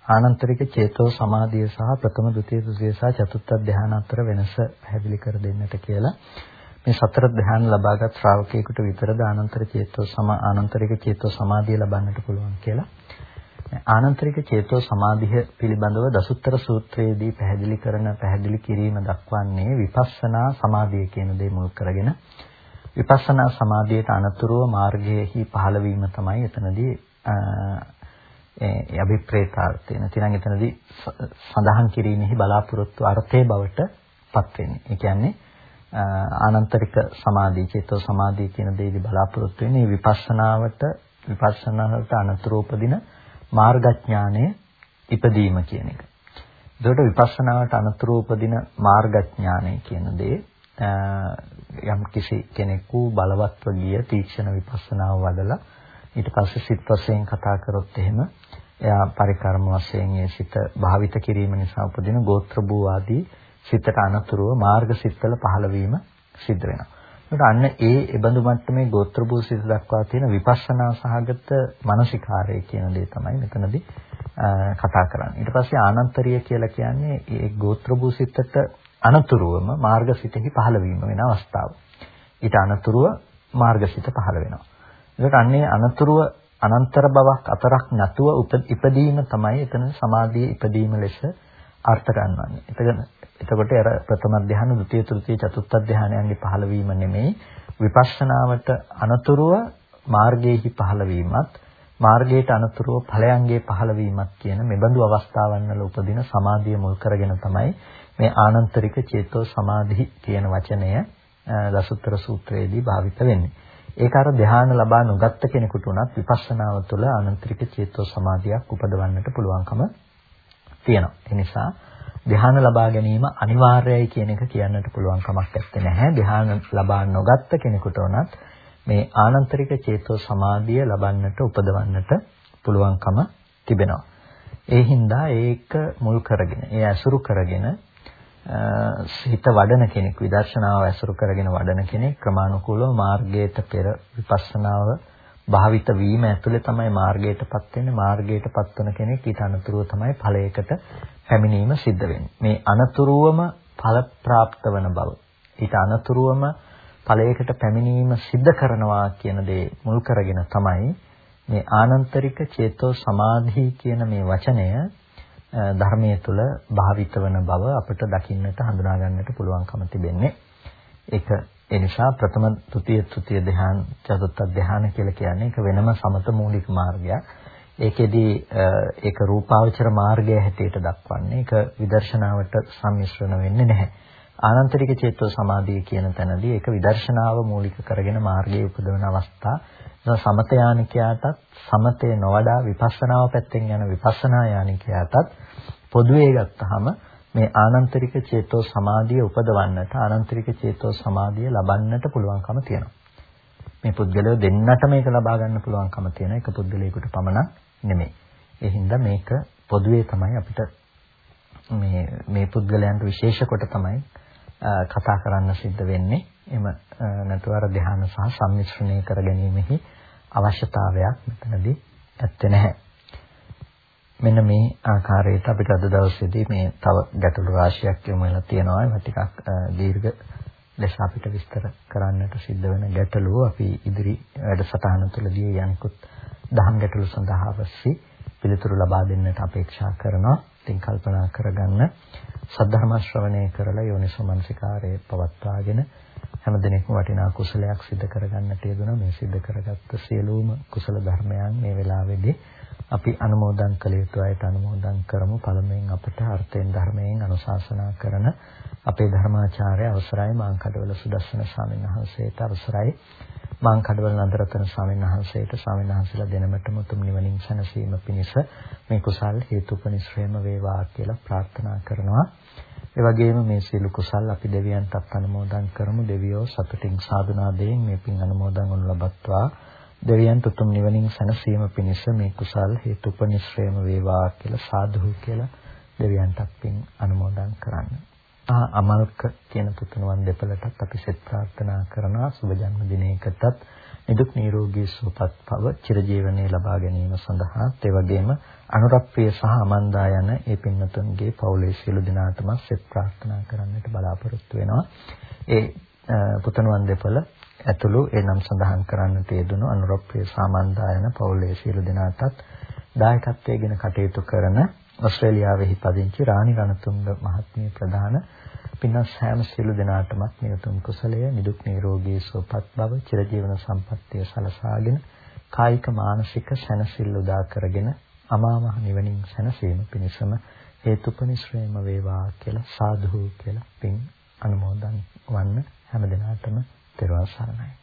ආනන්තරික චේතෝ සමාධිය සහ ප්‍රථම ද්විතීය තෘතීය සහ චතුර්ථ ධ්‍යාන අතර වෙනස පැහැදිලි කර දෙන්නට කියලා. මේ සතර ධ්‍යාන ලබාගත් ශ්‍රාවකයෙකුට විතරද ආනන්තර චේතෝ සම ආනන්තරික චේතෝ සමාධිය ලබන්නට පුළුවන් කියලා. ආනන්තරික චේතෝ සමාධිය පිළිබඳව දසුත්තර සූත්‍රයේදී පැහැදිලි කරන පැහැදිලි කිරීම දක්වන්නේ විපස්සනා සමාධිය කියන දේ මුල් කරගෙන විපස්සනා සමාධියට අනතුරුව මාර්ගයේහි පහළ වීම තමයි එතනදී ඒ අභිප්‍රේතාර්ථය. නැතිනම් එතනදී සඳහන් කිරීමෙහි බලාපොරොත්තු අර්ථයේ බවට පත් වෙන්නේ. ඒ කියන්නේ ආනන්තරික සමාධිය, චේතෝ සමාධිය කියන දෙයේදී බලාපොරොත්තු වෙන්නේ විපස්සනාවට විපස්සනාවට අනතුරු උපදින මාර්ගඥානය ඉපදීම කියන එක. එතකොට විපස්සනාවට අනතුරු උපදින මාර්ගඥානය කියන දේ යම් කිසි කෙනෙකු බලවත්ව ගිය තීක්ෂණ විපස්සනාව වඩලා ඊට පස්සේ සිත් වශයෙන් කතා කරොත් එහෙම එයා පරිකර්ම වශයෙන් ඒ සිත භාවිත කිරීම නිසා උපදින ගෝත්‍ර භූ ආදී සිතට අනතුරුව මාර්ග සිත්වල පහළ වීම සිද්ධ වෙනවා. ඒකට අන්න ඒ ඒබඳු මට්ටමේ ගෝත්‍ර භූ සිත දක්වා තියෙන විපස්සනා සහගත මානසිකාරය කියන දේ තමයි මෙතනදී කතා කරන්නේ. ඊට පස්සේ ආනන්තරිය කියලා කියන්නේ ඒ ගෝත්‍ර භූ සිතට අනතුරුවම මාර්ගසිතෙහි පහළ වීම වෙන අවස්ථාව. ඊට අනතුරුව මාර්ගසිත පහළ වෙනවා. ඒකට අන්නේ අනතුරුව අනන්තර බවක් අතරක් නැතුව ඉපදීම තමයි එතන සමාධියේ ඉපදීම ලෙස අර්ථ ගන්නවන්නේ. එතන එතකොට අර ප්‍රථම ධ්‍යාන, ဒုတိ ය, තෘතිය, චතුර්ථ ධ්‍යානයන්ගේ පහළ වීම නෙමෙයි විපස්සනාවට අනතුරුව මාර්ගයේහි පහළ වීමත් මාර්ගයට අනතුරුව ඵලයන්ගේ පහළ වීමත් කියන මෙබඳු අවස්ථාවන් වල උපදින සමාධිය මුල් කරගෙන තමයි මේ ආනන්තරික චේතෝ සමාධි කියන වචනය දසුත්තර සූත්‍රයේදී භාවිත වෙන්නේ. ඒක අර ධ්‍යාන ලබා නොගත්ත කෙනෙකුට උනත් විපස්සනාව තුළ ආනන්තරික චේතෝ සමාධියක් උපදවන්නට පුළුවන්කම තියෙනවා. ඒ නිසා ධ්‍යාන ලබා ගැනීම අනිවාර්යයි කියන එක කියන්නට පුළුවන් කමක් නැත්තේ නැහැ. ධ්‍යාන ලබා නොගත්ත කෙනෙකුට උනත් මේ ආනන්තරික චේතෝ සමාධිය ලබන්නට උපදවන්නට පුළුවන්කම තිබෙනවා. ඒ හින්දා ඒක මුල් කරගෙන, ඒ ඇසුරු කරගෙන හිත වඩන කෙනෙක් විදර්ශනාව ඇසුරු කරගෙන වඩන කෙනෙක් ක්‍රමානුකූලව මාර්ගයට පෙර විපස්සනාව භාවිත වීම ඇතුලේ තමයි මාර්ගයටපත් වෙන්නේ මාර්ගයටපත් වෙන කෙනෙක් ඊට අනතුරුව තමයි ඵලයකට පැමිණීම සිද්ධ වෙන්නේ මේ අනතුරුවම ඵල ප්‍රාප්ත වන බව ඊට අනතුරුවම ඵලයකට පැමිණීම සිද්ධ කරනවා කියන දේ මුල් කරගෙන තමයි මේ ආනන්තරික චේතෝ සමාධි කියන මේ වචනය ධර්මයේ තුල භාවිත වන බව අපිට දකින්නට හඳුනා ගන්නට පුළුවන්කම තිබෙන්නේ. ඒක ඒ නිසා ප්‍රථම, ဒုတိ ය, තෘතිය ධ්‍යාන, චතුර්ථ ධ්‍යාන කියලා කියන්නේ ඒක වෙනම සමත මූලික මාර්ගයක්. ඒකෙදී ඒක රූපාවචර මාර්ගය හැටියට දක්වන්නේ. ඒක විදර්ශනාවට සම්මිශ්‍රණ වෙන්නේ නැහැ. ආනන්තරික චේතෝ සමාධිය කියන තැනදී ඒක විදර්ශනාව මූලික කරගෙන මාර්ගයේ උපදවන අවස්ථා. සමත යානිකයාටත් සමතේ නොවඩා විපස්සනාව පැත්තෙන් යන විපස්සනා යානිකයාටත් පොදුවේ ගත්තාම මේ ආනන්තරික චේතෝ සමාධිය උපදවන්නට ආනන්තරික චේතෝ සමාධිය ලබන්නට පුළුවන්කම තියෙනවා. මේ පුද්ගලයෝ දෙන්නට මේක ලබා ගන්න පුළුවන්කම තියෙන එක පුද්ගලයෙකුට පමණක් නෙමෙයි. ඒ හින්දා මේක පොදුවේ තමයි අපිට මේ මේ පුද්ගලයන්ට විශේෂ කොට තමයි කතා කරන්න සිද්ධ වෙන්නේ. එම නැතුව අර ධ්‍යාන සහ සම්මිශ්‍රණය කර ගැනීමෙහි අවශ්‍යතාවයක් මෙතනදී ඇත්තේ නැහැ. මෙන්න මේ ආකාරයට අපිට අද දවසේදී මේ තව ගැටලු රාශියක් යොමු වෙලා තියෙනවා. ඒවා ටිකක් දීර්ඝ ලෙස අපිට විස්තර කරන්නට සිද්ධ වෙන ගැටලුව අපි ඉදිරි වැඩසටහන තුළදී යනිකුත් දහම් ගැටලු සඳහා අවශ්‍ය පිළිතුරු ලබා දෙන්නට අපේක්ෂා කරනවා. ඉතින් කල්පනා කරගන්න සද්ධර්ම ශ්‍රවණය කරලා යෝනිසෝ මනසිකාරයේ පවත්වාගෙන හැමදිනෙකම වටිනා කුසලයක් සිදු කරගන්නට යෙදුණා. මේ සිදු කරගත්ත සියලුම කුසල ධර්මයන් මේ වෙලාවේදී අපි අනුමෝදන් කළ යුතු අයට අනුමෝදන් කරමු. පළමුවෙන් අපට අර්ථයෙන් ධර්මයෙන් අනුශාසනා කරන අපේ ධර්මාචාර්ය අවසරයි මාංකඩවල සුදස්සන ස්වාමීන් වහන්සේට අවසරයි මාංකඩවල නන්දරතන ස්වාමීන් වහන්සේට ස්වාමීන් වහන්සේලා දෙනමටම උතුම් නිවනින් සැනසීම පිණිස මේ කුසල් හේතුපනිශ්‍රේම වේවා කියලා ප්‍රාර්ථනා කරනවා. ඒ වගේම මේ සීල කුසල් අපි දෙවියන්ටත් අනුමෝදන් කරමු. දෙවියෝ සතුටින් සාදුනාදයෙන් මේ පින් අනුමෝදන් වනු ලබත්වා. දෙවියන්ට උතුම් නිවනින් සැනසීම පිණිස මේ කුසල් හේතුපනිශ්‍රේම වේවා කියලා සාදුහු කියලා දෙවියන්ටත් පින් අනුමෝදන් කරන්නේ. ආ අමල්ක කියන පුතුණුවන් දෙපළටත් අපි සෙත් ප්‍රාර්ථනා කරනවා. සුබ ජන්මදිනයකටත්. නිදුක් නිරෝගී සුවපත් භව චිරජීවනයේ ලබා ගැනීම සඳහා. ඒ වගේම අනුරප්පිය සහ අමන්දා යන ඒ පින්නතුන්ගේ පවුලේ සියලු දෙනාටම සෙත් ප්‍රාර්ථනා කරන්නට බලාපොරොත්තු වෙනවා. ඒ පුතණුවන් දෙපළ ඇතුළු ඒ නම් සඳහන් කරන්නට යෙදුණු අනුරප්පිය සාමන්දායන පවුලේ සියලු දෙනාටත් දායකත්වයෙන් කටයුතු කරන ඕස්ට්‍රේලියාවෙහි පදිංචි රාණි රණතුංග මහත්මිය ප්‍රධාන. පින්වත් සෑම සියලු දෙනාටමත් මේ උතුම් කුසලය නිදුක් නිරෝගී සුවපත් බව චිරජීවන සම්පන්නිය සලසාගෙන කායික මානසික සැනසෙල්ල උදා කරගෙන අමා මහ නිවනින් සැනසීම පිණිසම හේතුපනිශ්‍රේම වේවා කියලා සාදු කියලා පින් අනුමෝදන් වන්න හැම දිනාටම තෙරුවන් සරණයි.